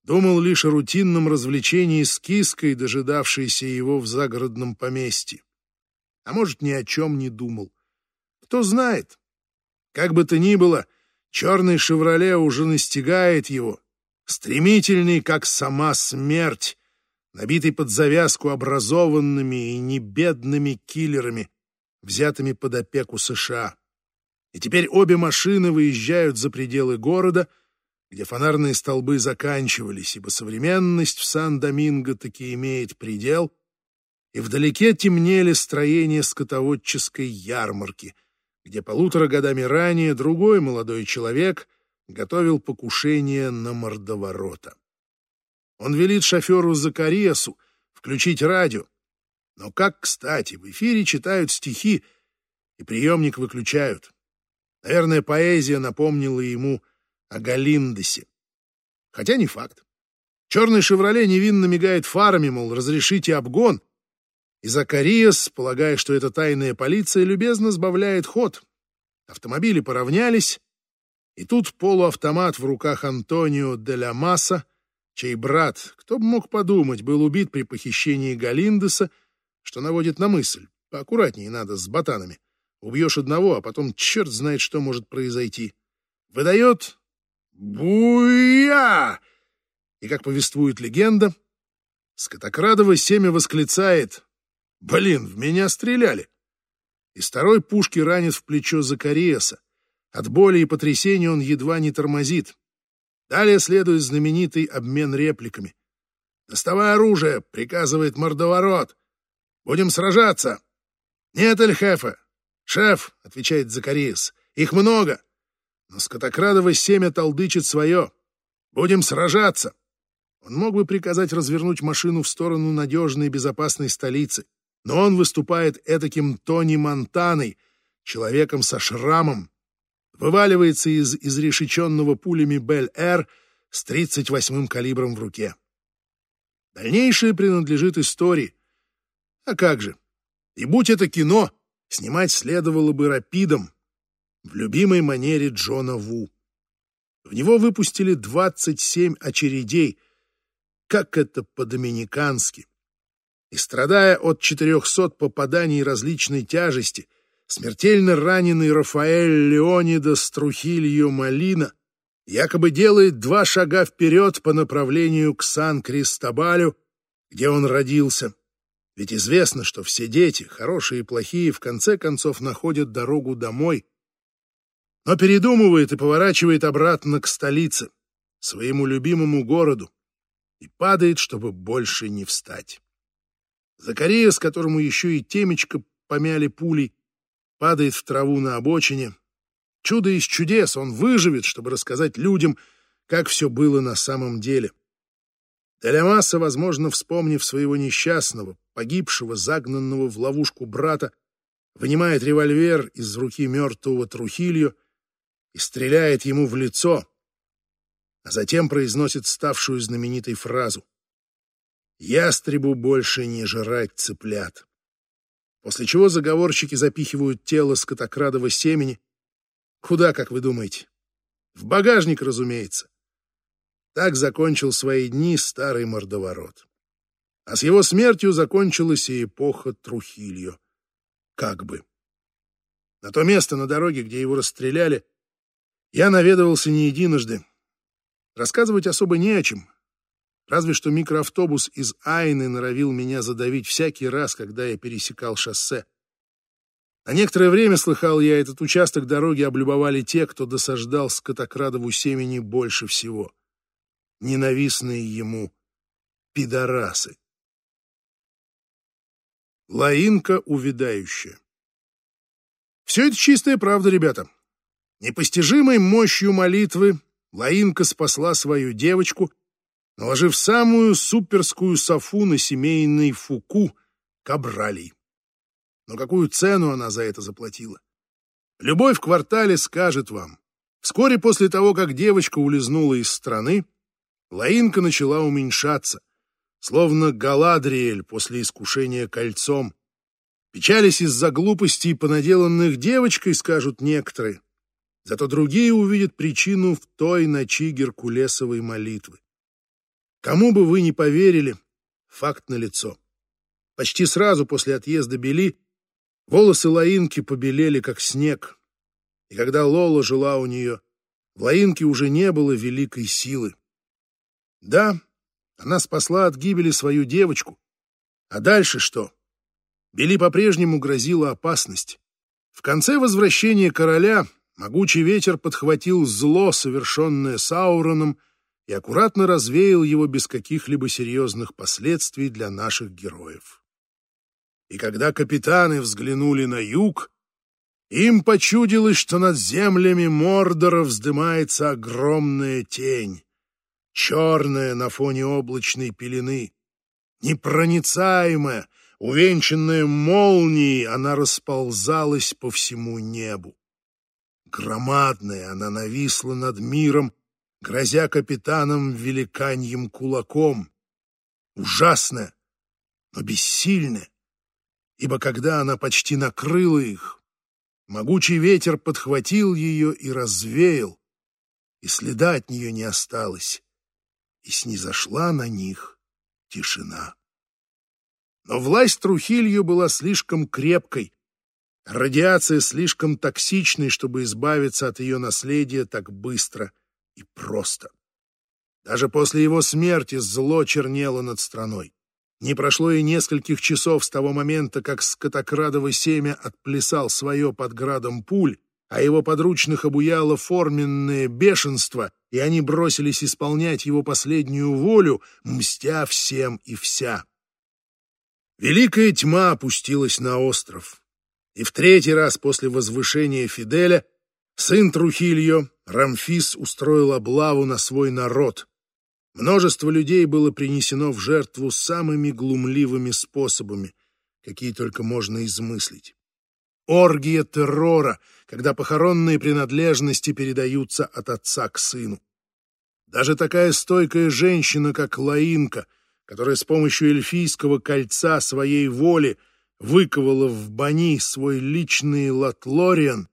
думал лишь о рутинном развлечении с киской, дожидавшейся его в загородном поместье. А может, ни о чем не думал. Кто знает. Как бы то ни было, черный «Шевроле» уже настигает его, стремительный, как сама смерть, набитый под завязку образованными и небедными киллерами, взятыми под опеку США. И теперь обе машины выезжают за пределы города, где фонарные столбы заканчивались, ибо современность в Сан-Доминго таки имеет предел, и вдалеке темнели строения скотоводческой ярмарки, где полутора годами ранее другой молодой человек готовил покушение на мордоворота. Он велит шоферу Закариасу включить радио, но как кстати, в эфире читают стихи, и приемник выключают. Наверное, поэзия напомнила ему о Галиндесе. Хотя не факт. Черный «Шевроле» невинно мигает фарами, мол, разрешите обгон. И Закариас, полагая, что это тайная полиция, любезно сбавляет ход. Автомобили поравнялись, и тут полуавтомат в руках Антонио де ла Масса, чей брат, кто бы мог подумать, был убит при похищении Галиндеса, что наводит на мысль, поаккуратнее надо с ботанами. Убьешь одного, а потом черт знает, что может произойти. Выдает «Буя!» И, как повествует легенда, Скотокрадово семя восклицает «Блин, в меня стреляли!» Из второй пушки ранит в плечо Закариеса. От боли и потрясения он едва не тормозит. Далее следует знаменитый обмен репликами. «Доставай оружие!» — приказывает мордоворот. «Будем сражаться!» «Нет, Эльхефа, «Шеф», — отвечает Закариес, — «их много, но Скотокрадово семя толдычит свое. Будем сражаться». Он мог бы приказать развернуть машину в сторону надежной и безопасной столицы, но он выступает этаким Тони Монтаной, человеком со шрамом, вываливается из изрешеченного пулями Бель-Эр с 38-м калибром в руке. Дальнейшее принадлежит истории. А как же? И будь это кино, Снимать следовало бы рапидом, в любимой манере Джона Ву. В него выпустили 27 очередей, как это по-доминикански. И страдая от 400 попаданий различной тяжести, смертельно раненый Рафаэль Леонида Струхильо Малина якобы делает два шага вперед по направлению к Сан-Кристобалю, где он родился, ведь известно, что все дети, хорошие и плохие, в конце концов находят дорогу домой, но передумывает и поворачивает обратно к столице, своему любимому городу, и падает, чтобы больше не встать. Закария, с которому еще и темечко помяли пулей, падает в траву на обочине. Чудо из чудес, он выживет, чтобы рассказать людям, как все было на самом деле. Телемаса, возможно, вспомнив своего несчастного, погибшего, загнанного в ловушку брата, вынимает револьвер из руки мертвого Трухилью и стреляет ему в лицо, а затем произносит ставшую знаменитой фразу «Ястребу больше не жрать цыплят». После чего заговорщики запихивают тело скотокрадого семени. Куда, как вы думаете? В багажник, разумеется. Так закончил свои дни старый мордоворот. А с его смертью закончилась и эпоха Трухильо. Как бы. На то место на дороге, где его расстреляли, я наведывался не единожды. Рассказывать особо не о чем. Разве что микроавтобус из Айны норовил меня задавить всякий раз, когда я пересекал шоссе. На некоторое время, слыхал я, этот участок дороги облюбовали те, кто досаждал скотокрадову семени больше всего. Ненавистные ему пидорасы. Лаинка увядающая. Все это чистая правда, ребята. Непостижимой мощью молитвы Лаинка спасла свою девочку, наложив самую суперскую софу на семейный фуку кабралей. Но какую цену она за это заплатила? Любовь в квартале скажет вам. Вскоре после того, как девочка улизнула из страны, Лаинка начала уменьшаться, словно Галадриэль после искушения кольцом. Печались из-за глупостей, понаделанных девочкой, скажут некоторые. Зато другие увидят причину в той ночи Геркулесовой молитвы. Кому бы вы ни поверили, факт налицо. Почти сразу после отъезда Бели волосы Лаинки побелели, как снег. И когда Лола жила у нее, в Лаинке уже не было великой силы. Да, она спасла от гибели свою девочку. А дальше что? Бели по-прежнему грозила опасность. В конце возвращения короля могучий ветер подхватил зло, совершенное Сауроном, и аккуратно развеял его без каких-либо серьезных последствий для наших героев. И когда капитаны взглянули на юг, им почудилось, что над землями Мордора вздымается огромная тень черная на фоне облачной пелены, непроницаемая, увенчанная молнией, она расползалась по всему небу. Громадная она нависла над миром, грозя капитанам великаньем кулаком. Ужасная, но бессильная, ибо когда она почти накрыла их, могучий ветер подхватил ее и развеял, и следа от нее не осталось и снизошла на них тишина. Но власть Трухилью была слишком крепкой, радиация слишком токсичной, чтобы избавиться от ее наследия так быстро и просто. Даже после его смерти зло чернело над страной. Не прошло и нескольких часов с того момента, как скотокрадово семя отплясал свое под градом пуль, а его подручных обуяло форменное бешенство, и они бросились исполнять его последнюю волю, мстя всем и вся. Великая тьма опустилась на остров, и в третий раз после возвышения Фиделя сын Трухильо, Рамфис, устроил облаву на свой народ. Множество людей было принесено в жертву самыми глумливыми способами, какие только можно измыслить. Оргия террора, когда похоронные принадлежности передаются от отца к сыну. Даже такая стойкая женщина, как Лаинка, которая с помощью эльфийского кольца своей воли выковала в бани свой личный латлориан,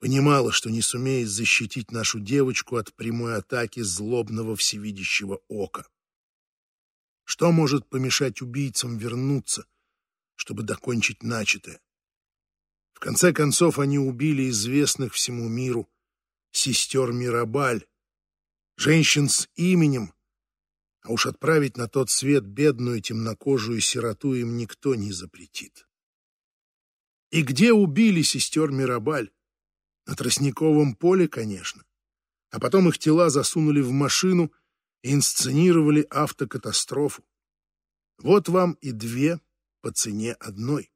понимала, что не сумеет защитить нашу девочку от прямой атаки злобного всевидящего ока. Что может помешать убийцам вернуться, чтобы докончить начатое? В конце концов, они убили известных всему миру сестер Мирабаль, женщин с именем, а уж отправить на тот свет бедную темнокожую сироту им никто не запретит. И где убили сестер Мирабаль? На Тростниковом поле, конечно. А потом их тела засунули в машину и инсценировали автокатастрофу. Вот вам и две по цене одной.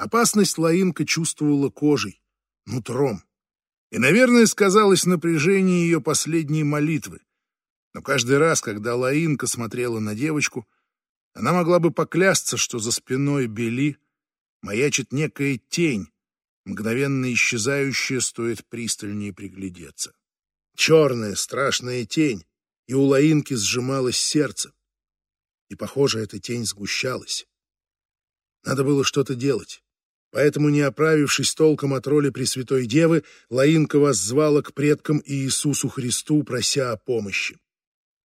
Опасность Лаинка чувствовала кожей, нутром. И, наверное, сказалось напряжение ее последней молитвы. Но каждый раз, когда Лаинка смотрела на девочку, она могла бы поклясться, что за спиной Бели маячит некая тень, мгновенно исчезающая, стоит пристальнее приглядеться. Черная, страшная тень, и у Лаинки сжималось сердце. И, похоже, эта тень сгущалась. Надо было что-то делать. Поэтому, не оправившись толком от роли Пресвятой Девы, Лаинка воззвала к предкам Иисусу Христу, прося о помощи.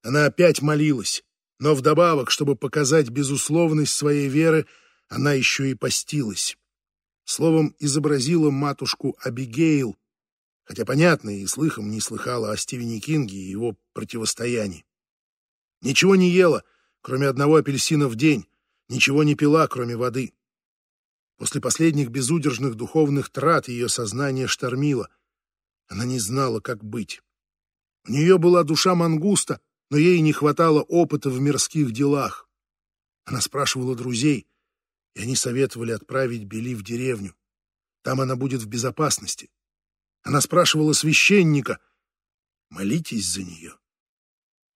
Она опять молилась, но вдобавок, чтобы показать безусловность своей веры, она еще и постилась. Словом, изобразила матушку Абигейл, хотя, понятно, и слыхом не слыхала о Стивене Кинге и его противостоянии. Ничего не ела, кроме одного апельсина в день, ничего не пила, кроме воды. После последних безудержных духовных трат ее сознание штормило. Она не знала, как быть. У нее была душа мангуста, но ей не хватало опыта в мирских делах. Она спрашивала друзей, и они советовали отправить Бели в деревню. Там она будет в безопасности. Она спрашивала священника, молитесь за нее.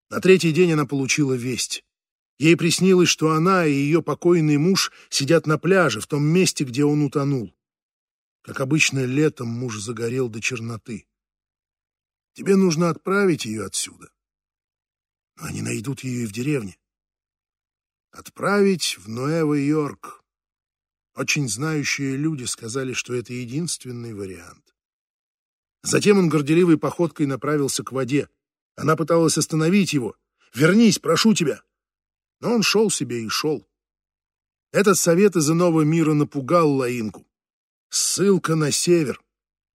На третий день она получила весть. Ей приснилось, что она и ее покойный муж сидят на пляже, в том месте, где он утонул. Как обычно, летом муж загорел до черноты. Тебе нужно отправить ее отсюда. Но они найдут ее и в деревне. Отправить в Нуэво-Йорк. Очень знающие люди сказали, что это единственный вариант. Затем он горделивой походкой направился к воде. Она пыталась остановить его. «Вернись, прошу тебя!» Но он шел себе и шел. Этот совет из иного мира напугал Лаинку. Ссылка на север,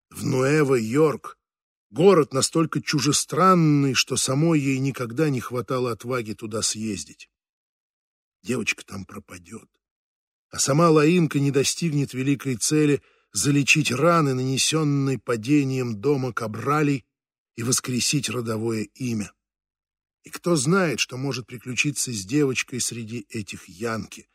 в Нуэво-Йорк. Город настолько чужестранный, что самой ей никогда не хватало отваги туда съездить. Девочка там пропадет. А сама Лаинка не достигнет великой цели залечить раны, нанесенные падением дома Кабралей, и воскресить родовое имя. И кто знает, что может приключиться с девочкой среди этих янки.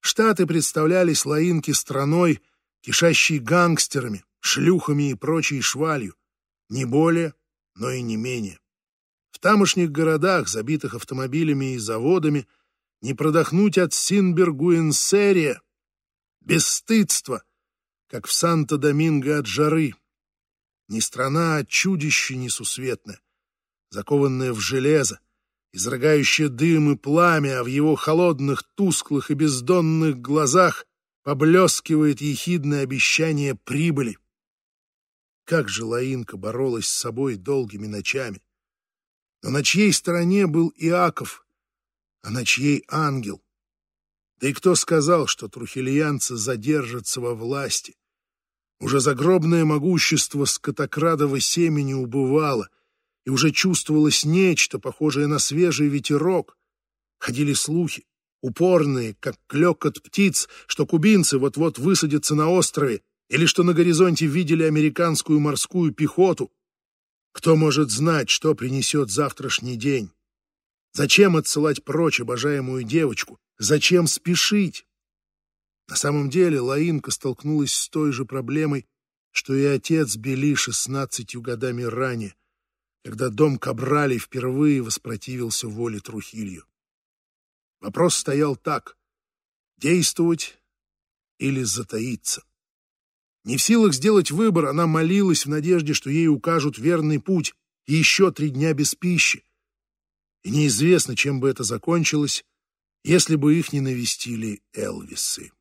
Штаты представлялись Лаинке страной, кишащей гангстерами, шлюхами и прочей швалью. Не более, но и не менее. В тамошних городах, забитых автомобилями и заводами, не продохнуть от Синбергуэнсерия, бесстыдство, как в Санто-Доминго от жары. Не страна, а чудище несусветное, закованное в железо, изрыгающее дым и пламя, а в его холодных, тусклых и бездонных глазах поблескивает ехидное обещание прибыли. Как же Лаинка боролась с собой долгими ночами. Но на чьей стороне был Иаков, а на чьей ангел? Да и кто сказал, что трухильянцы задержатся во власти? Уже загробное могущество скотокрадова семени убывало, и уже чувствовалось нечто, похожее на свежий ветерок. Ходили слухи, упорные, как клекот птиц, что кубинцы вот-вот высадятся на острове, или что на горизонте видели американскую морскую пехоту. Кто может знать, что принесет завтрашний день? Зачем отсылать прочь обожаемую девочку? Зачем спешить? На самом деле Лаинка столкнулась с той же проблемой, что и отец Бели шестнадцатью годами ранее, когда дом Кабрали впервые воспротивился воле Трухилью. Вопрос стоял так — действовать или затаиться. Не в силах сделать выбор, она молилась в надежде, что ей укажут верный путь и еще три дня без пищи. И неизвестно, чем бы это закончилось, если бы их не навестили Элвисы.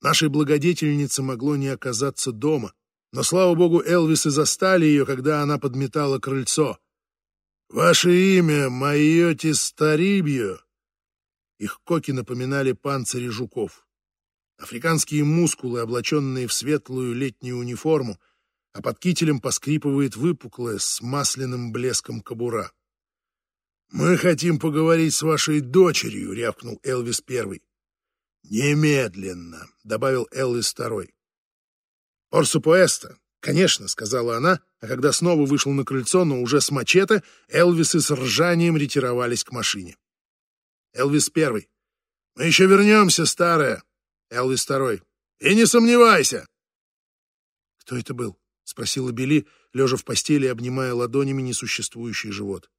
Нашей благодетельнице могло не оказаться дома, но, слава богу, Элвисы застали ее, когда она подметала крыльцо. «Ваше имя Майоти Старибьо?» Их коки напоминали панцири жуков. Африканские мускулы, облаченные в светлую летнюю униформу, а под кителем поскрипывает выпуклая с масляным блеском кобура. «Мы хотим поговорить с вашей дочерью», — рявкнул Элвис Первый. «Немедленно», — добавил Элвис Второй. «Орсупуэста, конечно», — сказала она, а когда снова вышел на крыльцо, но уже с мачете, Элвисы с ржанием ретировались к машине. Элвис Первый. «Мы еще вернемся, старая», Элвис второй. «И не сомневайся!» «Кто это был?» — спросила Билли, лежа в постели обнимая ладонями несуществующий живот.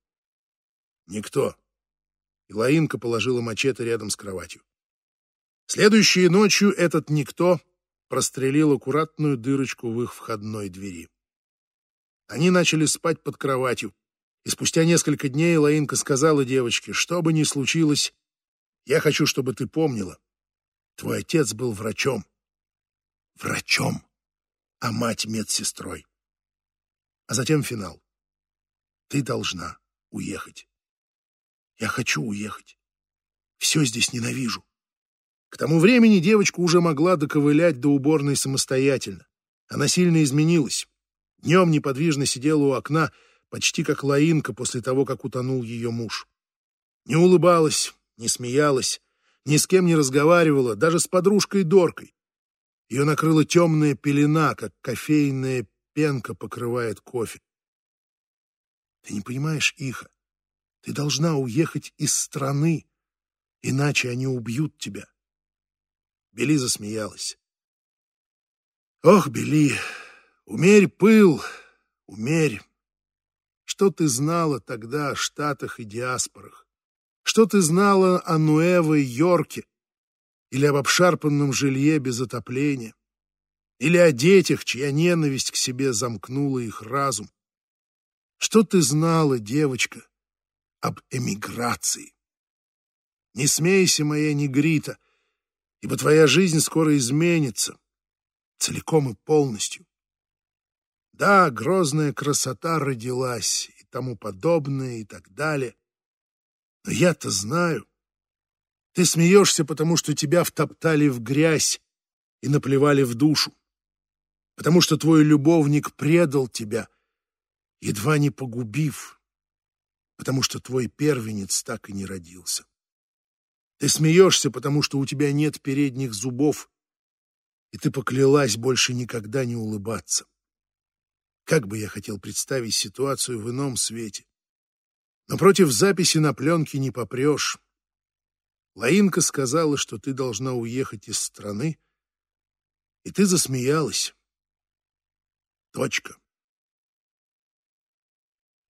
«Никто». И Лаинка положила мачете рядом с кроватью. Следующей ночью этот никто прострелил аккуратную дырочку в их входной двери. Они начали спать под кроватью, и спустя несколько дней Лаинка сказала девочке, что бы ни случилось, я хочу, чтобы ты помнила, Твой отец был врачом. Врачом, а мать медсестрой. А затем финал. Ты должна уехать. Я хочу уехать. Все здесь ненавижу. К тому времени девочка уже могла доковылять до уборной самостоятельно. Она сильно изменилась. Днем неподвижно сидела у окна, почти как лаинка после того, как утонул ее муж. Не улыбалась, не смеялась, ни с кем не разговаривала, даже с подружкой Доркой. Ее накрыла темная пелена, как кофейная пенка покрывает кофе. Ты не понимаешь, Иха, ты должна уехать из страны, иначе они убьют тебя. Бели засмеялась. Ох, Бели, умерь пыл, умерь. Что ты знала тогда о Штатах и диаспорах? Что ты знала о Нуэво-Йорке? Или об обшарпанном жилье без отопления? Или о детях, чья ненависть к себе замкнула их разум? Что ты знала, девочка, об эмиграции? Не смейся, моя негрита, ибо твоя жизнь скоро изменится, целиком и полностью. Да, грозная красота родилась и тому подобное и так далее. Но я-то знаю. Ты смеешься, потому что тебя втоптали в грязь и наплевали в душу. Потому что твой любовник предал тебя, едва не погубив. Потому что твой первенец так и не родился. Ты смеешься, потому что у тебя нет передних зубов, и ты поклялась больше никогда не улыбаться. Как бы я хотел представить ситуацию в ином свете. Но против записи на пленке не попрешь. Лаинка сказала, что ты должна уехать из страны, и ты засмеялась. Точка.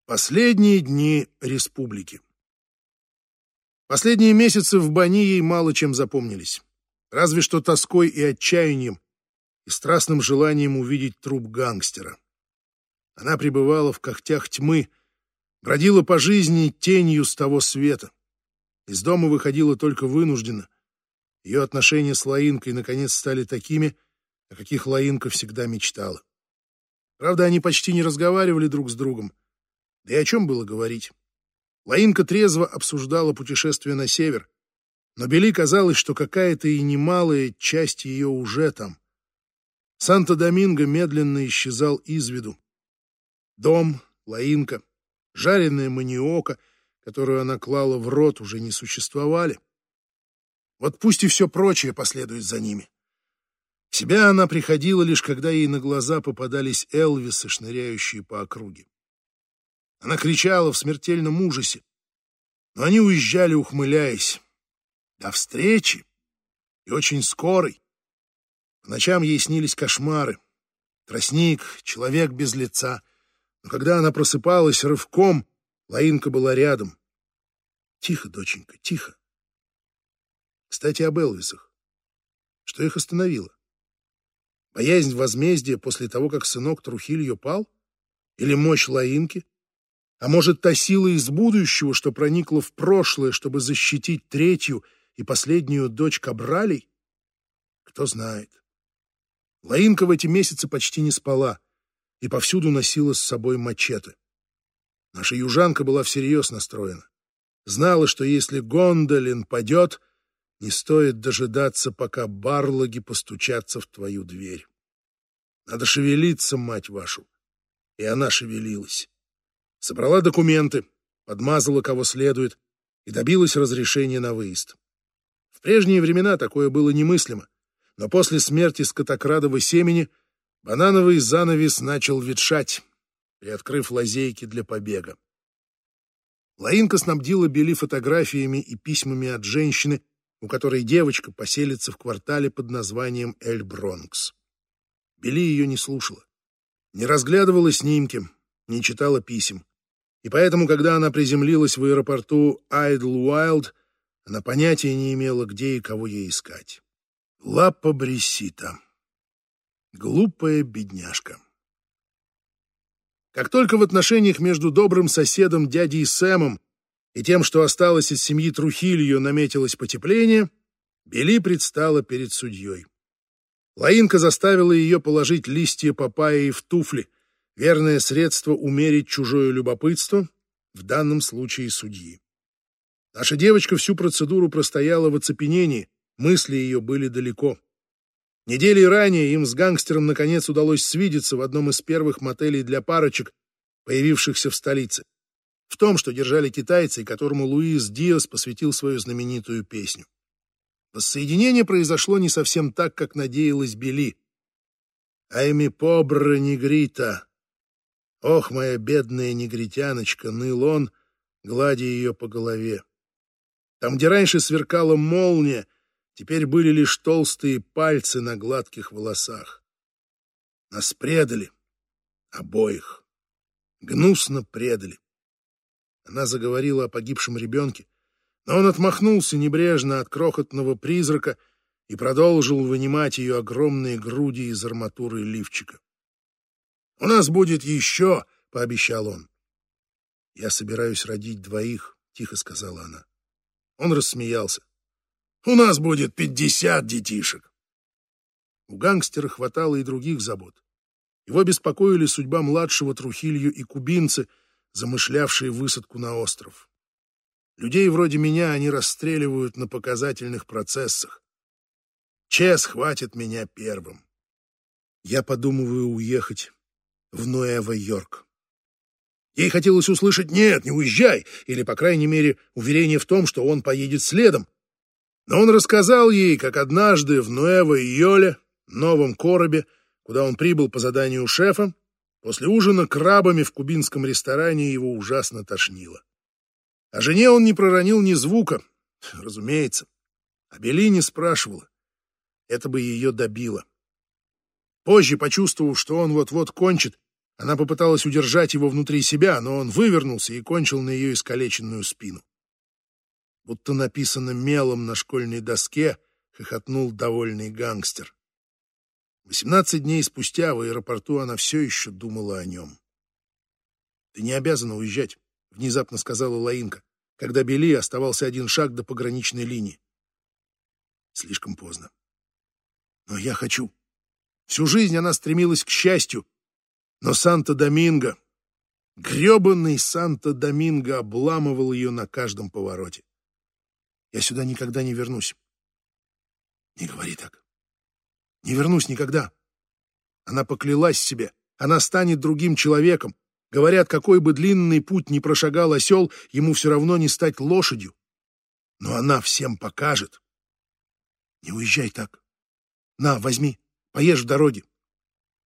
Последние дни республики. Последние месяцы в бани ей мало чем запомнились. Разве что тоской и отчаянием, и страстным желанием увидеть труп гангстера. Она пребывала в когтях тьмы, бродила по жизни тенью с того света. Из дома выходила только вынужденно. Ее отношения с Лаинкой наконец стали такими, о каких Лаинка всегда мечтала. Правда, они почти не разговаривали друг с другом. Да и о чем было говорить? Лаинка трезво обсуждала путешествие на север, но Бели казалось, что какая-то и немалая часть ее уже там. Санто-Доминго медленно исчезал из виду. Дом, Лаинка, жареная маниока, которую она клала в рот, уже не существовали. Вот пусть и все прочее последует за ними. В себя она приходила лишь, когда ей на глаза попадались Элвисы, шныряющие по округе. Она кричала в смертельном ужасе, но они уезжали, ухмыляясь. До встречи и очень скорой. По ночам ей снились кошмары. Тростник, человек без лица. Но когда она просыпалась рывком, Лаинка была рядом. Тихо, доченька, тихо. Кстати, об Элвисах. Что их остановило? Боязнь возмездия после того, как сынок Трухильо пал? Или мощь Лаинки? А может, та сила из будущего, что проникла в прошлое, чтобы защитить третью и последнюю дочь Кабралей? Кто знает. Лаинка в эти месяцы почти не спала и повсюду носила с собой мачете. Наша южанка была всерьез настроена. Знала, что если Гондолин падет, не стоит дожидаться, пока барлоги постучатся в твою дверь. Надо шевелиться, мать вашу. И она шевелилась собрала документы, подмазала кого следует и добилась разрешения на выезд. В прежние времена такое было немыслимо, но после смерти скотокрадова семени банановый занавес начал ветшать, приоткрыв лазейки для побега. Лаинка снабдила Бели фотографиями и письмами от женщины, у которой девочка поселится в квартале под названием Эль-Бронкс. Бели ее не слушала, не разглядывала снимки, не читала писем. И поэтому, когда она приземлилась в аэропорту Айдл-Уайлд, она понятия не имела, где и кого ей искать. Лапа Брисита. Глупая бедняжка. Как только в отношениях между добрым соседом дядей Сэмом и тем, что осталось из семьи Трухилью, наметилось потепление, Бели предстала перед судьей. Лаинка заставила ее положить листья папайи в туфли, верное средство умерить чужое любопытство, в данном случае судьи. Наша девочка всю процедуру простояла в оцепенении, мысли ее были далеко. Недели ранее им с гангстером наконец удалось свидеться в одном из первых мотелей для парочек, появившихся в столице. В том, что держали китайцы, которому Луис Диас посвятил свою знаменитую песню. Воссоединение произошло не совсем так, как надеялась Бели. «Айми побра негрита», Ох, моя бедная негритяночка, ныл он, гладя ее по голове. Там, где раньше сверкала молния, теперь были лишь толстые пальцы на гладких волосах. Нас предали, обоих, гнусно предали. Она заговорила о погибшем ребенке, но он отмахнулся небрежно от крохотного призрака и продолжил вынимать ее огромные груди из арматуры лифчика. «У нас будет еще», — пообещал он. «Я собираюсь родить двоих», — тихо сказала она. Он рассмеялся. «У нас будет пятьдесят детишек». У гангстера хватало и других забот. Его беспокоили судьба младшего Трухилью и кубинцы, замышлявшие высадку на остров. Людей вроде меня они расстреливают на показательных процессах. Чес хватит меня первым. Я подумываю уехать в Нуэво-Йорк. Ей хотелось услышать «нет, не уезжай», или, по крайней мере, уверение в том, что он поедет следом. Но он рассказал ей, как однажды в Нуэво-Йоле, новом коробе, куда он прибыл по заданию шефа, после ужина крабами в кубинском ресторане его ужасно тошнило. О жене он не проронил ни звука, (laughs) разумеется. А Белини спрашивала. Это бы ее добило. Позже, почувствовав, что он вот-вот кончит, она попыталась удержать его внутри себя, но он вывернулся и кончил на ее искалеченную спину. Будто написано мелом на школьной доске, хохотнул довольный гангстер. Восемнадцать дней спустя в аэропорту она все еще думала о нем. «Ты не обязана уезжать», — внезапно сказала Лаинка, когда Бели оставался один шаг до пограничной линии. Слишком поздно. «Но я хочу». Всю жизнь она стремилась к счастью, но Санто-Доминго, гребанный Санто-Доминго обламывал ее на каждом повороте. Я сюда никогда не вернусь. Не говори так. Не вернусь никогда. Она поклялась себе. Она станет другим человеком. Говорят, какой бы длинный путь ни прошагал осел, ему все равно не стать лошадью. Но она всем покажет. Не уезжай так. На, возьми, поешь в дороге.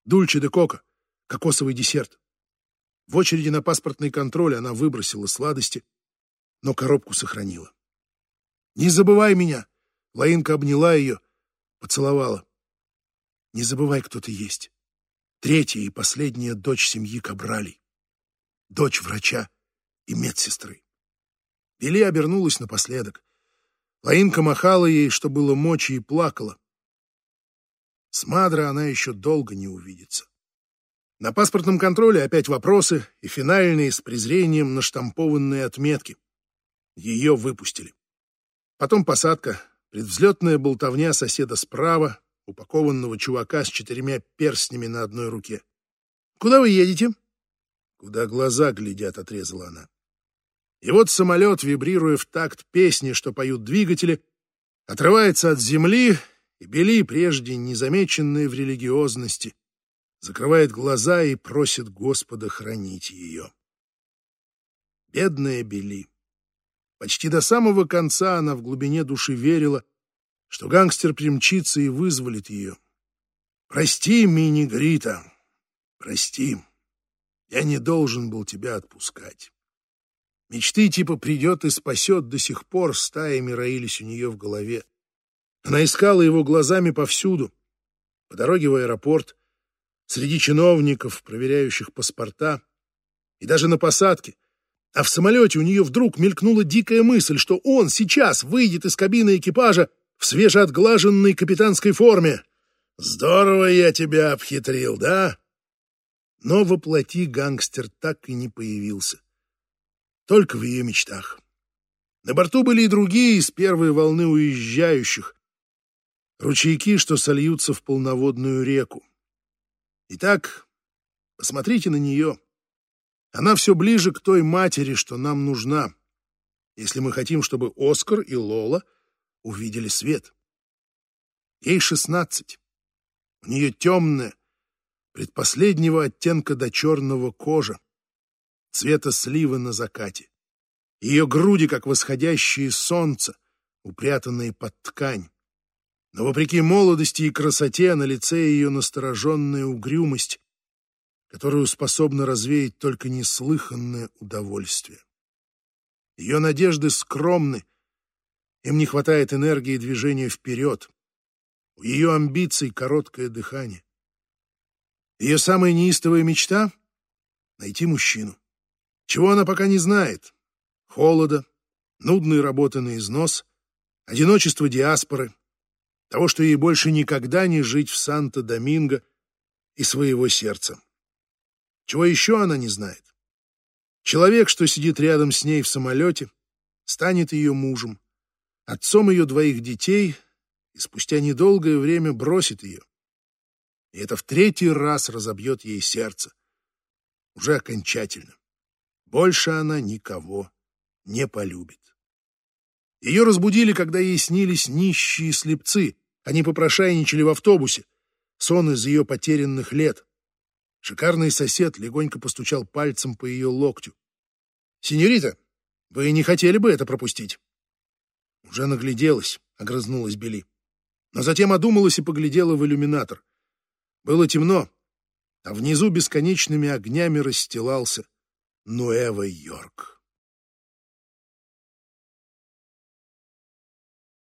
Дульче де кока, кокосовый десерт. В очереди на паспортный контроль она выбросила сладости, но коробку сохранила. «Не забывай меня!» Лаинка обняла ее, поцеловала. Не забывай, кто ты есть. Третья и последняя дочь семьи Кабралей. Дочь врача и медсестры. Вели обернулась напоследок. Лаинка махала ей, что было мочи, и плакала. С Мадро она еще долго не увидится. На паспортном контроле опять вопросы и финальные с презрением наштампованные отметки. Ее выпустили. Потом посадка, предвзлетная болтовня соседа справа, упакованного чувака с четырьмя перстнями на одной руке. «Куда вы едете?» «Куда глаза глядят», — отрезала она. И вот самолет, вибрируя в такт песни, что поют двигатели, отрывается от земли, и Бели, прежде незамеченные в религиозности, закрывает глаза и просит Господа хранить ее. Бедная Бели. Почти до самого конца она в глубине души верила, что гангстер примчится и вызволит ее. «Прости, мини-грита, прости. Я не должен был тебя отпускать». Мечты типа «придет и спасет» до сих пор стаями роились у нее в голове. Она искала его глазами повсюду. По дороге в аэропорт, среди чиновников, проверяющих паспорта, и даже на посадке. А в самолете у нее вдруг мелькнула дикая мысль, что он сейчас выйдет из кабины экипажа в свежеотглаженной капитанской форме. Здорово я тебя обхитрил, да? Но воплоти гангстер так и не появился. Только в ее мечтах. На борту были и другие из первой волны уезжающих. Ручейки, что сольются в полноводную реку. Итак, посмотрите на нее. Она все ближе к той матери, что нам нужна, если мы хотим, чтобы Оскар и Лола — увидели свет. Ей шестнадцать. У нее темная, предпоследнего оттенка до черного кожа, цвета сливы на закате. Ее груди, как восходящее солнце, упрятанные под ткань. Но вопреки молодости и красоте на лице ее настороженная угрюмость, которую способна развеять только неслыханное удовольствие. Ее надежды скромны, им не хватает энергии движения вперед. У ее амбиций короткое дыхание. Ее самая неистовая мечта — найти мужчину. Чего она пока не знает. Холода, нудной работы на износ, одиночество диаспоры, того, что ей больше никогда не жить в Санто-Доминго и своего сердца. Чего еще она не знает? Человек, что сидит рядом с ней в самолете, станет ее мужем, отцом ее двоих детей и спустя недолгое время бросит ее. И это в третий раз разобьет ей сердце. Уже окончательно. Больше она никого не полюбит. Ее разбудили, когда ей снились нищие слепцы. Они попрошайничали в автобусе. Сон из ее потерянных лет. Шикарный сосед легонько постучал пальцем по ее локтю. «Синьорита, вы не хотели бы это пропустить?» Уже нагляделась, огрызнулась Бели. Но затем одумалась и поглядела в иллюминатор. Было темно, а внизу бесконечными огнями расстилался Нуэва-Йорк.